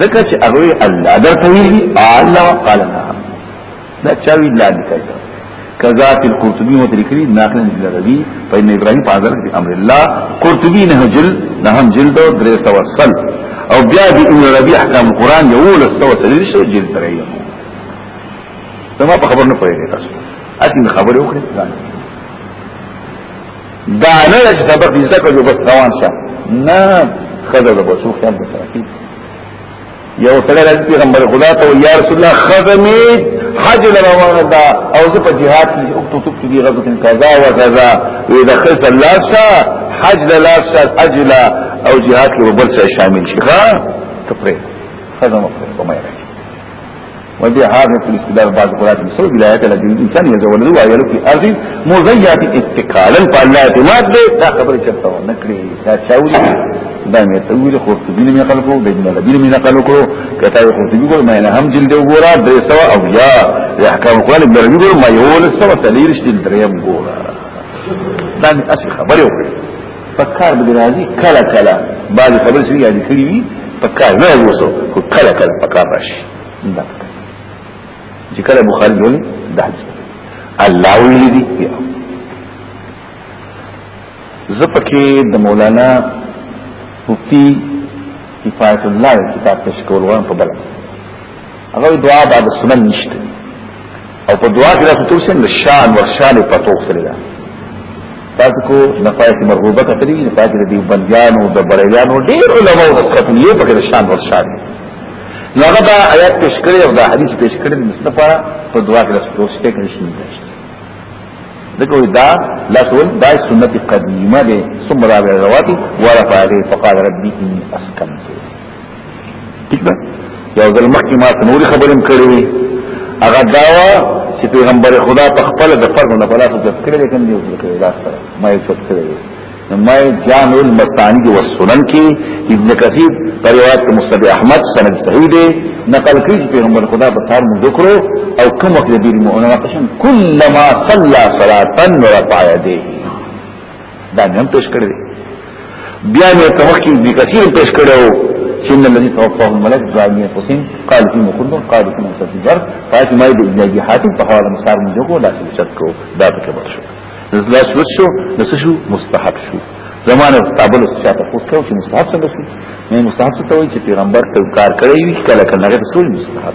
ذکر چې هغه الله درته ویلي الله قال نعم دا چا ویل لا لیکل کذا فی القرطبی مترکری ناقل نجل ربی فا ان ابراهیم فاضل فی امر اللہ قرطبی نه جل نهم جلد و دریس توصل او بیا دی ابن ربی احکام القرآن یول استوصل رشو جلد رئیم تما پا خبر نپوئی گئی تاسو اتی خبر اکڑی دا نه چې سبق دې زده کړو بس روان شه نه خدای د بچو خیال وساتي یو سره د پیغمبر خدا ته یا رسول الله خدمي حج روانه دا او زه په جهاد کې او تو تب دي غزو کې قضا و قضا وي د خص الله شا حج لا شا حج لا او جهاد کې وبل شامل شي ها ته پرې خدمت کومه راځي ودي هذا في الاستدلال بعض قرات بسو بلايات الذي الانسان يزول هو يلو في ارض مزيات اتقالا فالله اعتماد به دا خبر چرته و نکړي دا چاولي دا مې ته ویل خو دې مې نقل کو بین الذي مې نقل کو کته خو دې ګور مې نه هم جن دې ګورا درې سو او یا احکام قران دې دې ګور ما یو له سو تلیرش دې دریم ګورا دا مې اصل خبره وکړه فکر به راځي کلا کلا بعد خبر شي یاد کړی وي فکر نه وسو کلا کلا فکر راشي دا چې کله بخاری جوړ دا الله ویلي دي زپکه د مولانا مفتی کفایت الله کتاب تشکول وان په بل هغه دعا بعد سنن نشته او په دعا کې راته تاسو نه شان ور شان په توګه سره ده تاسو کو نفایت مرغوبه کتلی نه پاتې دي بندیانو د بریانو ډیر علماء د کتل یو په شان ور شان نو هغه دا آیات پیش کړی او دا حدیث پیش کړی د مصطفی په دعا کې راته تاسو ته کړی شي دغه دا لا تقول دا سنت قدیمه ده ثم رابع رواتي ورفع عليه فقال ربي اني اسكنت ٹھیک ده یو ځل مخکې ما نوري خبرې هم کړې وي هغه داوا چې پیغمبر خدا په خپل د فرض نه بلا څه ذکر کړی کنه یو څه کړی دا سره ما یې څه کړی نو ما جامع المستانی او سنن کې ابن کثیر پر روایت مصطفی احمد سند صحیح دی نقل کړي پیغمبر خدا په ثار ذکر او کوم وخت دې مونږه قسم کلمہ صلى صلاه ورفع يديه دا هم پیش کړی بیا مې توکل به کثیر پیش کړو چې ان الذي توفاه الملك ظالمي حسين قال في مخدر قال في مستجر فاتي ما يدي ابن حاتم په حواله مسار من جوګو لا څه شک کو دا به کبر شو لا څه شو نو څه شو مستحب شو زمانه تابل څه ته پوس کړو چې مستحب څنګه شو نه مستحب څه ته وایي چې پیغمبر کار کړی وي کله کله هغه څه مستحب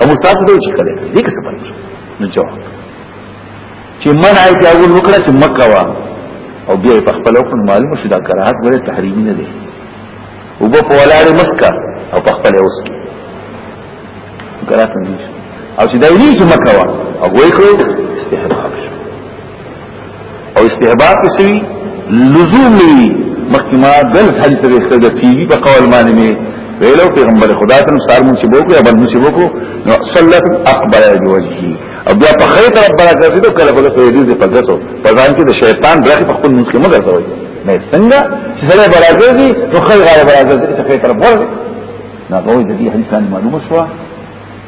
او استاد به چې کړي دې څه پاتې شو نو جواب چې منع یې اول وکړه چې مکه وا او بیا په خپل وکړ معلومه شو دا کراهت ولې تحریمی نه دی او په ولاړ مسکا او په خپل اوس کې کراهت نه او چې دا یې چې مکه وا او وایي کو استحباب او استحباب کې سوي لزوم نه وي مخکې ما دل حدیث د استد کیږي په قول باندې مې ویلو پیغمبر خدا ته سار مونږ چې بوکو یا بل مونږ چې بوکو نو صلت اقبل وجهي او بیا په خیر طرف برکت دې کله کله په دې په ګسو په ځان کې د شیطان برخه په خپل مونږ کې مګر ځوي نه څنګه چې سره برکت دي نو خیر غواړي برکت دې ته خیر طرف ورغی نه غوي د دې حدیث معلومه شوه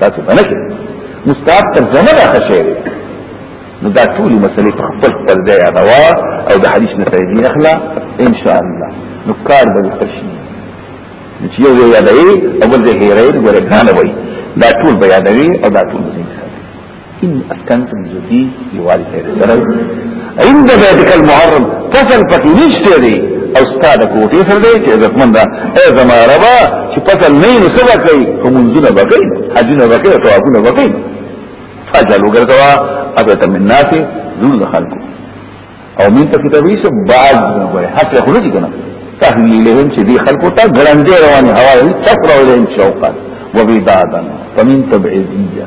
تاسو باندې کې مستحب تر زمه ده شي نو دا ټول مسلې په خپل خپل ځای غوا او د حدیث نه فائدې اخلا ان شاء الله نو کار به وکړي چې یو یو یادې او بل دې هېرې ګورې ځان وایي دا ټول بیا دوي او دا ټول دې ان اسکنتم زدی دیوالی تیر سره عند بیتک المحرم فصل پکی نشته دی او ستاد کوټی سره دی چې عزت مند اے زما ربا چې فصل نه نو سبا کوي کومنځونه بکی حجونه بکی او توابونه بکی فجلو ګرځوا ابه تم الناس ذل خلقو او من ته کتابي سم بعض نه وای حتی خو نه کنه تحلیلهم چې دی خلقو ته ګړندې رواني هوا یې چفر ولې شوقات وبدادن فمن تبعیدیه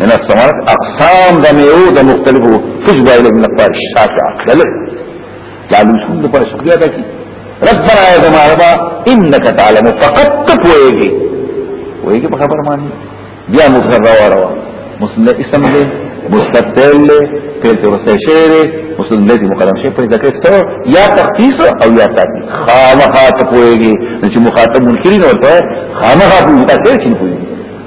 من الثمرات اقسام د میوه د مختلفو تشبه له من الفارش شافع خلل لعلو شون د پر شکریا ده کی ربنا یا زما ربا انك تعلم فقط تپويږي وایي په خبر مانی بیا مخرب راوړو مسند اسم دې مستقبل له پیل تر څه شعر مسند دې مقدم شي په ذکر سو یا تخصیص او یا تعدیل خامخا تپويږي چې مخاطب منکرین ورته خامخا په تاسو کې پويږي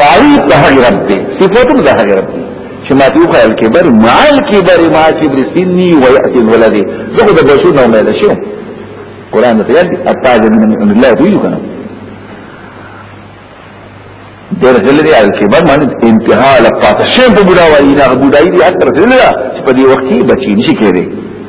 تعریف د هغه رب دی صفاتونه د هغه رب دی چې ما دی خو الکبر ما الکبر ما کبر سنی و یاتی الولد زه د بشو نو مې لشو قران ته یادي اتاج من الله دی کنه دیر غلری الکبر معنی انتها لپاتشن په بډاوی نه بډای دی اکثر څه نه په دې وخت کې بچی نشي کېږي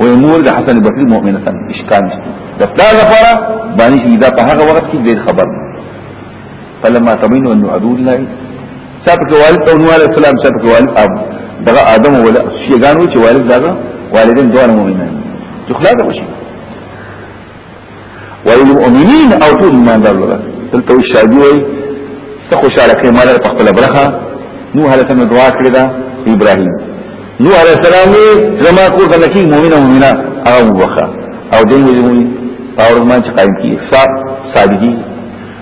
وې مور د حسن بصري مؤمنه سم اشکال نشته د پلار لپاره باندې چې دا په هغه وخت کې ډېر خبر فلما تبين ان عدو الله سابق والد او نوح عليه السلام سابق والد اب دغه ادم ولا شيغانو چې والد دغه والدين دوه مؤمنان چې خلاص وشي وللمؤمنین او ټول ایمان درلره دلته شادي وي څه خوشاله کې مال په خپل برخه نوح علیه السلام دعا کړې ده ابراهیم نوح علیه السلام زما کور ته لکی مؤمن او مؤمنه هغه وبخه او دین وجوي او ورمان چې قائم کی صاحب صادقي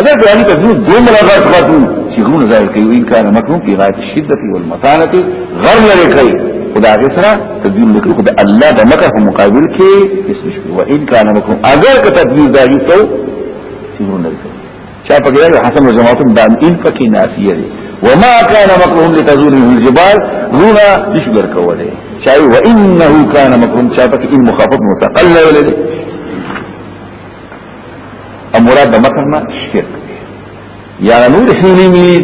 اگر بیانی ته زموږ دومره غټ غټ چې غوونه ظاهر کوي انکار مکروه په غایت شدت او المتانه غر لري کوي خدا هغه سره تدبیر وکړي خدا الله د مکه په مقابل کې اس مشکل و ان کان مکروه اگر که تدبیر دا یو څو چې غوونه کوي چا په غیر حسن او جماعت د ان پکې نافیه دي وما كان مكرهم لتزول منه الجبال رونا تشبر کوله چاہی وانه كان مكرهم چا پکې ان مخافت مستقل ولده امورات د متن نه شرک دی یا نور حیلی ملی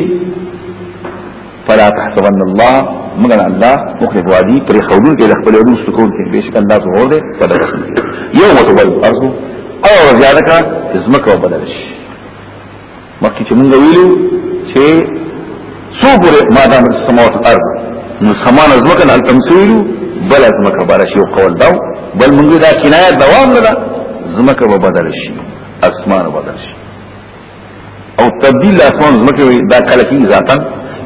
فلا تحسبن الله مگر الله مخلف وادي پر خودون کې د خپل روح سکون کې بشک الله ظهور دی په دغه یو متول ارض او زیاده کا زمکه وبدل شي مخکې چې موږ ویلو چې څو پورې ما دام السماوات الارض نو سمان از مکن التمسویلو بل از مکه بارشی او قول داو بل موږ دا کنایه دوام نه ده زمکه به بدل شي اسمان بدل شي او تبديل اسمان زمکه دا کله کې ذاتن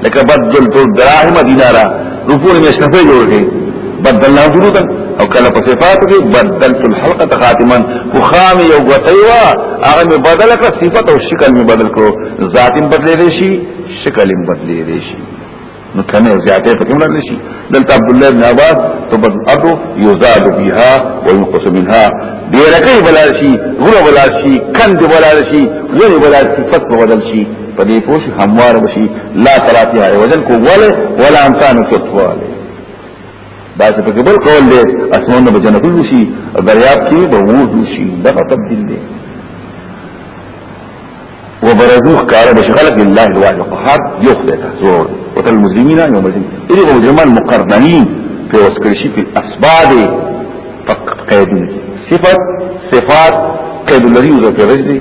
لکه بدل تو دراهم دینارا رفوع میں شفے جوڑ گئے بدلنا جلودا او کله په صفات کې بدلت الحلقه خاتما فخام یو غتیوا هغه می بدل کړ صفات او شکل می بدل کړو ذات می بدلې دي شي شکل می بدلې دي شي نو کنه زیاته په کوم لرل شي دلته عبد الله بن عباس تبدأت يزاد بها وينقص منها ډیر کوي بلال شي غره بلال شي کند بلال شي غره بلال شي فتو بدل شي په دې پوښ هموار بشي لا تراتي هاي وزن کوواله ولا امکان کوتواله دا چې په بل قول دی اسمان به جنت وشي او دریاب کې به وود وشي دا تبديل دی وبرزوخ کار بشي خلق الله الواحد القهار يخلق زور وتل المسلمين يوم الدين إلي مجرمان مقرنين في وسكرشي في الأسباب قيدون صفات صفات قيد الذي يوزن في رجلي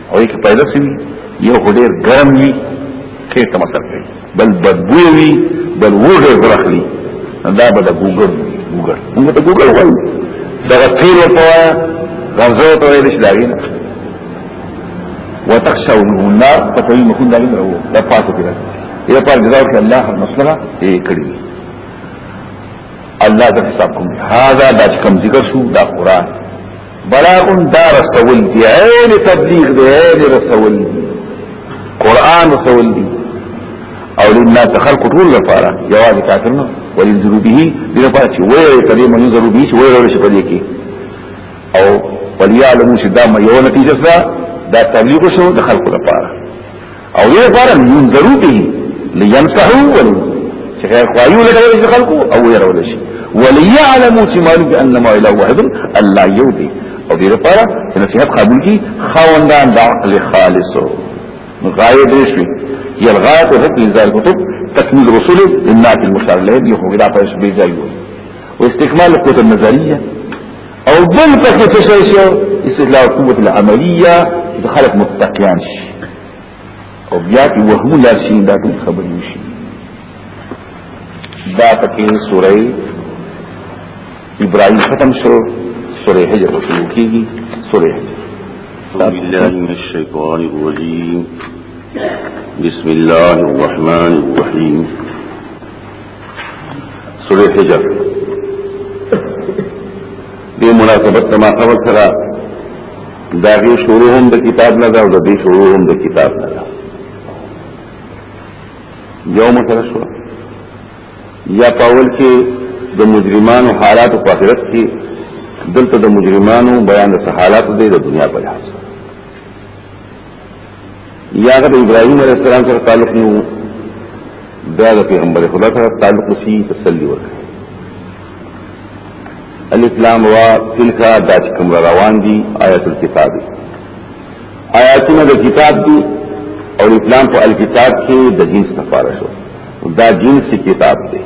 او یک پیدا سی یو خډیر ګرم وی کې تمثل کوي بل بدبوی وی بل وګړ برخلی دا به د ګوګل ګوګل موږ ته ګوګل وایو دا تیر په غزو ته ویل شي دا وینه وتخشون النار فتوی مخون دا وینه وو دا پاتو کړه یې په جزاو کې الله مسلمه یې کړی الله د حساب کوم هاذا دا کوم ذکر شو دا قران بلاغ دا رسول دی عین تبلیغ دی عین رسول دی قران رسول دی او لنا تخلق طول لپاره جواز کافر نه ولنذرو به دې لپاره چې وایي کله مونږ ضروري به چې وایي ورشي پدې کې او وليعلموا چې دا یو نتیجه ده دا تبلیغ شو د خلق لپاره او دې لپاره منذرو به لینصحو ول چې خیر خوایو لټول شي خلکو او یې راول شي وليعلموا چې معلوم دي انما اله واحد الله یو دی او دې لپاره چې نصيحت قبول کی خوندان د عقل خالصو غایه دې شي یې غایه په حکم ځای کتب تکمیل رسول للناس المشار له دې خو دا پېښ به ځای وي واستكمال القوه النظريه او بل پکې څه شي شو استدلال قوت العمليه د خلق متقيان شي او بیا په وهم لا شي دا ټول خبرې شي دا پکې سورې ابراهيم ختم شو سورې هجر شروع کیږي سورې هجر بسم الله من الشيطان الرجيم بسم الله الرحمن الرحيم سورې حجر دې مناسبت تما خبر سره دا غي شروع هم د کتاب نه دا او د دې شروع هم د کتاب نه دا یو مسله شو یا پاول کې د مجرمانو حالات په آخرت کې دلته د مجرمانو بیان د حالات د دنیا په لحاظ یا د ابراهیم علیه السلام سره تعلق نه وو دا د پیغمبر خدا سره تعلق سی تسلی ورکړي الاسلام وا تلک دا چې کوم روان دي آیات الكتاب آیاتونه د کتاب دي او اسلام په الکتاب کې د جنس لپاره شو دا جنس کتاب دی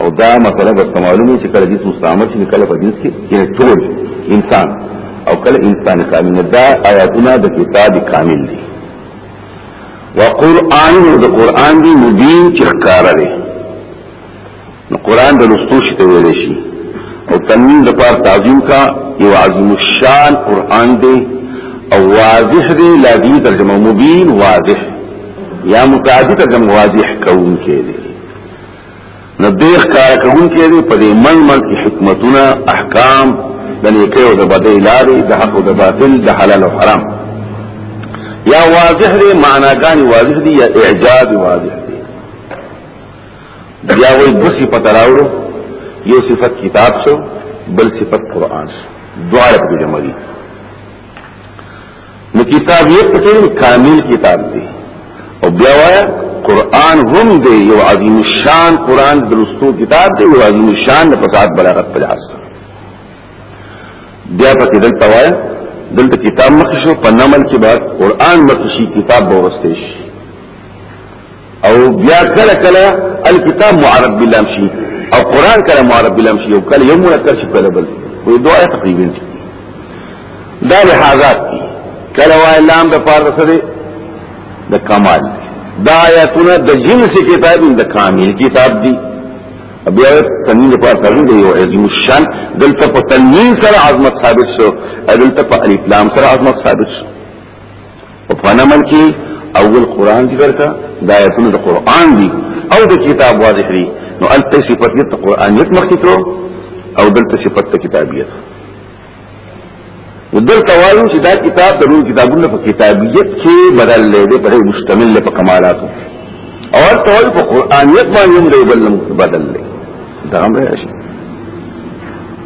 او دا مسله به معلومه چې کله جسم مستعمل شي کله په جنس کې یعنی ټول انسان او کله انسان کامل دا آیاتونه د کتاب کامل دي وقرآن د قرآن دی مبین چې ښکارا دی نو قرآن د لستو شي ته ویل شي او تنوین د پار تعظیم کا یو عظیم الشان قرآن دی او واضح دی لا دی ترجمه مبین واضح یا متعدی ترجمه واضح کون کې دی نو دیخ کار کون کې دی په دې من من کې حکمتونه احکام د نیکه او د بدې لارې د حق او د باطل د حلال او حرام یا واضح دی معناګان واضح دی یا اعجاز واضح دی بیا وایي د صفات راوړو یو صفت کتاب شو بل صفت قران شو دعا په جمع دي نو کتاب یې پکې کامل کتاب دی او بیا وایا قران هم دی یو عظیم شان قران درستو کتاب دی یو عظیم شان د فساد بلاغت په لحاظ بیا پکې دلته وایا دلته کتاب مخ شو په نمل کې بعد قران مخ شي کتاب به ورسته شي او بیا کله کله الکتاب معرب بلام شي او قران کله معرب بلام شي او کله یو منکر شي کله بل وې دوه تقریبا دا لحاظات دي کله وای لام د پاره سره د کمال دا آیاتونه د جنس کتاب د کامل کتاب دي بیا تنین په اثر دی یو عظیم الشان دلته په تنین سره عظمت ثابت شو دلته په الف لام سره عظمت ثابت شو په فن عمل کې اول قران ذکر کا دا آیتونه د قران دي او د کتاب واضح دي نو الته صفات د قرانیت مخکې کړو او دلته صفات د کتابیت دلته وایو چې دا کتاب د نور کتابونو په کتابیت کې بدل لري په مشتمل په کمالاتو او الته وایو په قرانیت باندې هم دی بدل لري دا هم راشي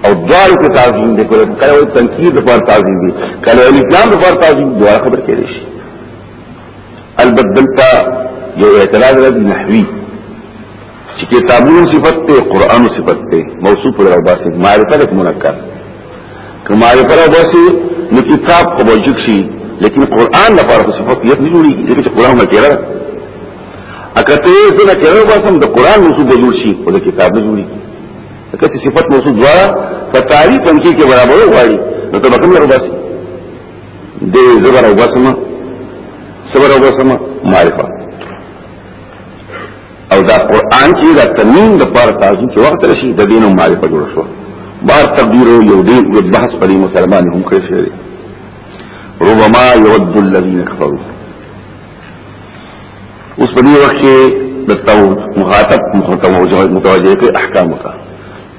او دوار کې تعظیم دی کله کله وي تنکیر د پر تعظیم دی کله وي اسلام د پر تعظیم دوه خبر کې شي البته دلته یو اعتراض راځي نحوی چې کتابونو صفت ته قران صفت ته موصوف پر او باسي معرفت منکر کمال پر او باسي نو کتاب قبول شي لیکن قران لپاره صفت یې نه جوړي چې قران مکیره اکه ته یې څنګه کړو باسم د قران موضوع به جوړ شي او د کتاب نه جوړي اکه چې صفات موضوع دوا په تعریف هم کې برابر وایي نو ته کوم یو باسي دې زبر او باسم صبر او باسم معرفت او دا قران کې دا تنین د پر تاسو چې وخت راشي د دین او معرفت جوړ شو بار تقدیر یو دې یو بحث پرې مسلمان هم کړی شي ربما يود الذين كفروا اوس په دې وخت کې د تو مخاطب مخاطب متوجه کې احکام وکړه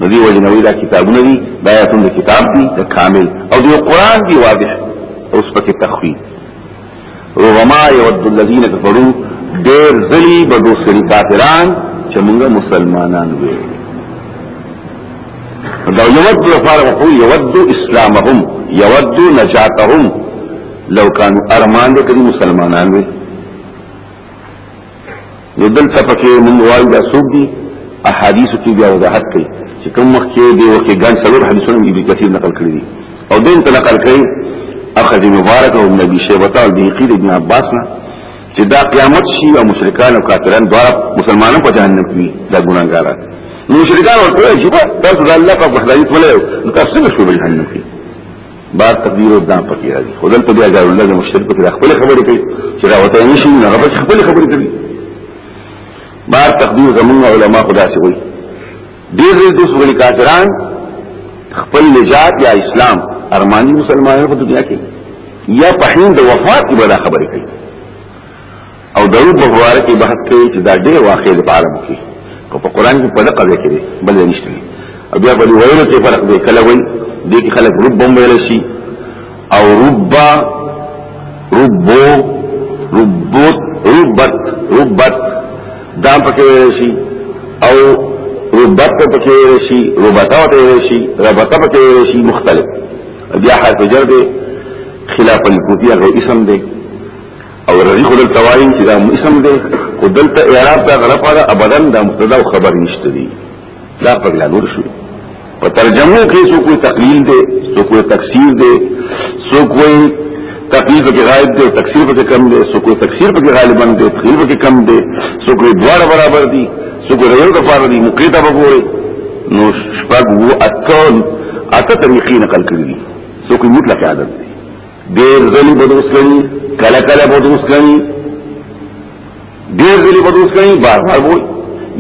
نو دی وجنوي دا کتابونه دي دا یاتون د کتاب دي د کامل او د قران دی واضح اوس په تخویف رغما يود الذين كفروا دیر زلی بدو سری کافران چې موږ مسلمانان وي دا یود لپاره خو یود اسلامهم یود نجاتهم لو کانو ارمان دې کړی مسلمانان وي نو دلته پکې موږ وایو دا څوک دي احادیث کې بیا وضاحت کوي چې کوم وخت کې دی وکي ګان څلور حدیثونه ابن کثیر نقل کړی دي او دین ته نقل کړي اخذ مبارک او نبی شیبه او بیقی د ابن عباس نه چې دا قیامت شي او مشرکان او کافران دواړه مسلمانان په جهنم کې دا ګناګارا نو مشرکان ورته چې تاسو د الله په وحدانیت ولې تاسو څنګه شو جهنم کې بار تقدیر دا پکې راځي خو دلته بیا جار الله د مشترک په خپل خبرې کوي چې دا وته نشي نه هغه خپل خبرې کوي بار تقدیر زمون علما خدا سي وي ډېر ډېر دوس غلي کافران خپل نجات یا اسلام ارمانی مسلمانانو په دنیا کې یا په هند وفات کې بڑا خبرې کوي او دروغ په اړه کې بحث کوي چې دا ډېر واقع دی په عرب کې او په قران کې په دقه ځای کې بل نشته او بیا په ویلو کې فرق دی کله وایي دې کې خلک رب هم ویل شي او ربا ربو ربوت ربت ربت دا پکې ویل شي او ربت پکې ویل شي ربتا پکې ویل شي ربتا پکې ویل شي مختلف بیا حرف جر دی خلاف الکوفیه غو اسم دی او رضی خو دلته وایي چې دا اسم دی خو دلته اعراب دا غلط ده ابدا دا مبتدا او خبر نشته دی دا په لا نور شو په ترجمه کې څو کوئی تقلیل دی څو کوئی تکثیر دی څو کوئی تقلیل پکې غالب دی تکثیر پکې کم دی څو کوئی تکثیر پکې غالبا دی تقلیل پکې کم دی څو کوئی دواړه برابر دي څو کوئی یو د پاره دي مقیته وګوري نو شپږ وو اته اته طریقې نقل کړې دي څو کوئی مطلق عادت دی ډیر ځلی بدوس کړي کله کله بدوس کړي ډیر ځلی بدوس کړي بار بار وای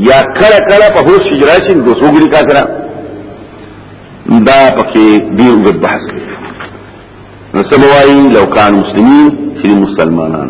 یا کله کله په هوش شجراشي د سوګړي کا سره دا پکې ډیر وګت بحث کوي نو سبوای لو کان مسلمین چې مسلمانان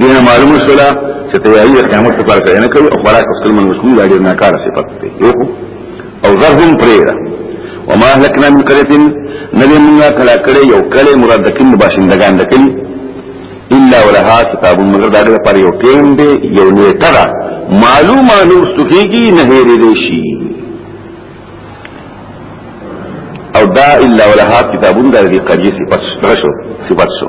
دینه معلومه شولا چې تیاری د قیامت لپاره کوي نه کوي او خوراک خپل من مسلمان لا ډیر ناکار صفت دی یو او ذرهم پریرا وما اهلكنا من قريه نبي موږ کلا کړي یو کله مراد کین باشندگان د کلی الا ولها کتاب مگر دا لپاره یو ټیم دی یو نیټه ده معلومه نو ستخیږي نه هېرې دي شي او دا الا ولها کتابون دا دی قدیسی پس شو صفت شو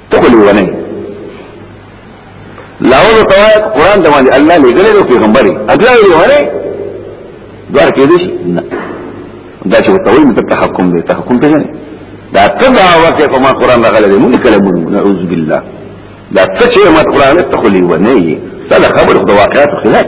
ته خو لیونی لاول ته وای قران ته باندې الله لګلې نو پیغمبر دی اګلا لیونی دوار کې دي نه دا چې ته وایې ته تحکم دی تحکم ته نه دا تبع وکه په ما قران راغلی دی مونږ کله مونږ نعوذ بالله دا څه چې ما قران ته خو لیونی سره خبر خو واقعات خلاف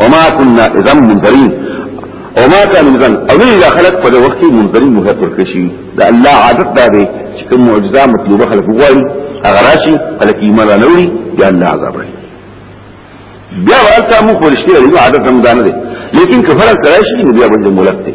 وما كنا اذا منذرين وما كان اذا اولي لا خلق په وخت منذرين مهر ترکشي دا الله عادت دا دی چې کوم معجزه مطلوبه خلق وایي هغه راشي خلق ایمان نه وړي یا الله عذاب راځي بیا ورته مو خورشتي عادت هم دانه دي لیکن کفر کراشي بیا به مولک دي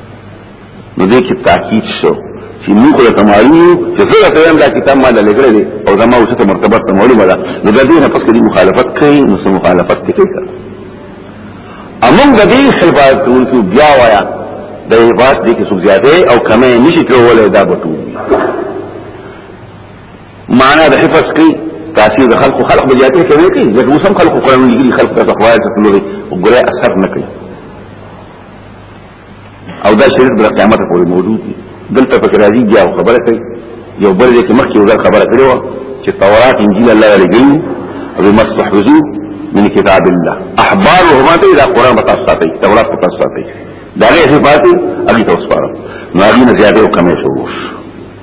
نو دې کې تاکید شو چې موږ له تمایو چې زه ته یم دا کتاب ما له لګره دي او زما او څه مرتبه ته معلومه ده نو د دې نه پس کې مخالفت کوي نو سم مخالفت کوي امون د دې خلفات کوونکو بیا وایا د عبادت دې کې څوک زیاته او کمه نشي کولای دا بټو معنا د حفظ کې تاثیر د خلق خلق بجاته کوي کې ځکه وسم خلق قرآن لګي خلق ته خواجه ته لوري وګوره اثر نه کوي او دا شریط بل قیامت پورې موجود دی دلته پکې راځي بیا خبره کوي یو بل دې کې مخکې وزار خبره کړې و چې تورات انجیل الله علی ګل او مستحفظو من کتاب الله احبارهم ته الى قران متصاته تورات متصاته دا غي صفات اګي توسپارم نو اګي نه زیاده او کمې شوش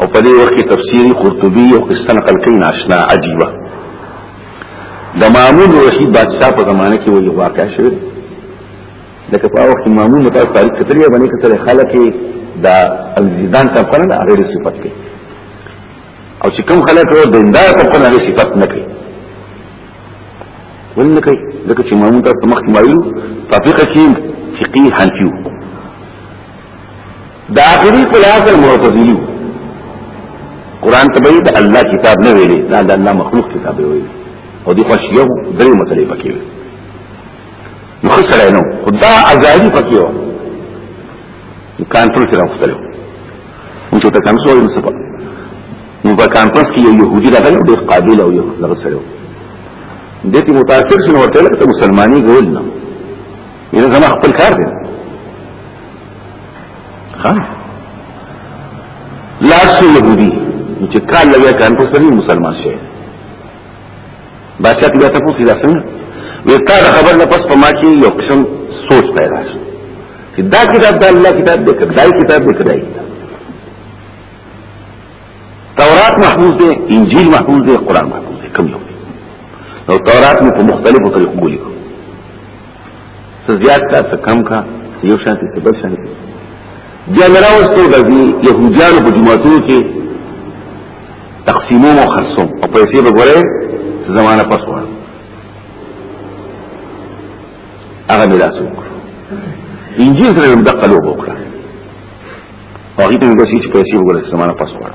او په دې وخت کې تفسیری قرطبي او قصه نقل کوي ناشنا عجيبه د مامون وحي بادشاہ په زمانه کې وی واقع شوه لکه په وخت مامون متا تاریخ کتلی باندې کتل خلک دا الزیدان ته پر نه غیر صفت کې او چې کوم خلک ورو دیندار ته پر نه صفت نه کوي ولنه کوي لکه چې مامون ته مخکې مایلو تفقه کې فقيه حنفيو دا آخری پلاس المعتزلی قرآن تبعی دا اللہ کتاب نه ویلی دا دا اللہ مخلوق کتاب ویلی او دی خوش یو دری مطلعی پکی ویلی نخسر اینو خدا ازادی پکی ویلی کانترل سره مختلف موږ ته کم سوې نو سبا نو په کانفرنس کې یو يهودي راغلی ډېر قابل او یو لږ سره دې ته متاثر شنو ورته لکه مسلمانۍ ګول نه یره زما خپل کار دی ها لا سو يهودي چې کال لوي کان په سری مسلمان شي بچا بیا ته پوښتنه څنګه وی تا دا خبر نه پس په ما کې یو قسم سوچ پیدا شو چې دا کتاب د الله کتاب دی کدای کتاب دی کدای کتاب تورات محفوظ دی انجیل محفوظ دی قران محفوظ دی کوم یو نو تورات مو په مختلفو طریقو ولیکو څه زیات کا څه کم کا یو شانتي څه بل شانتي جنرا وستو د يهودانو په جماعتو کې تقسیمو او خرصو او پیسې به ګورې زمانہ پس وره هغه میراث وکړو انجیل سره هم دقلو وکړه هغه ته د سې پیسې وګورې زمانہ پس وره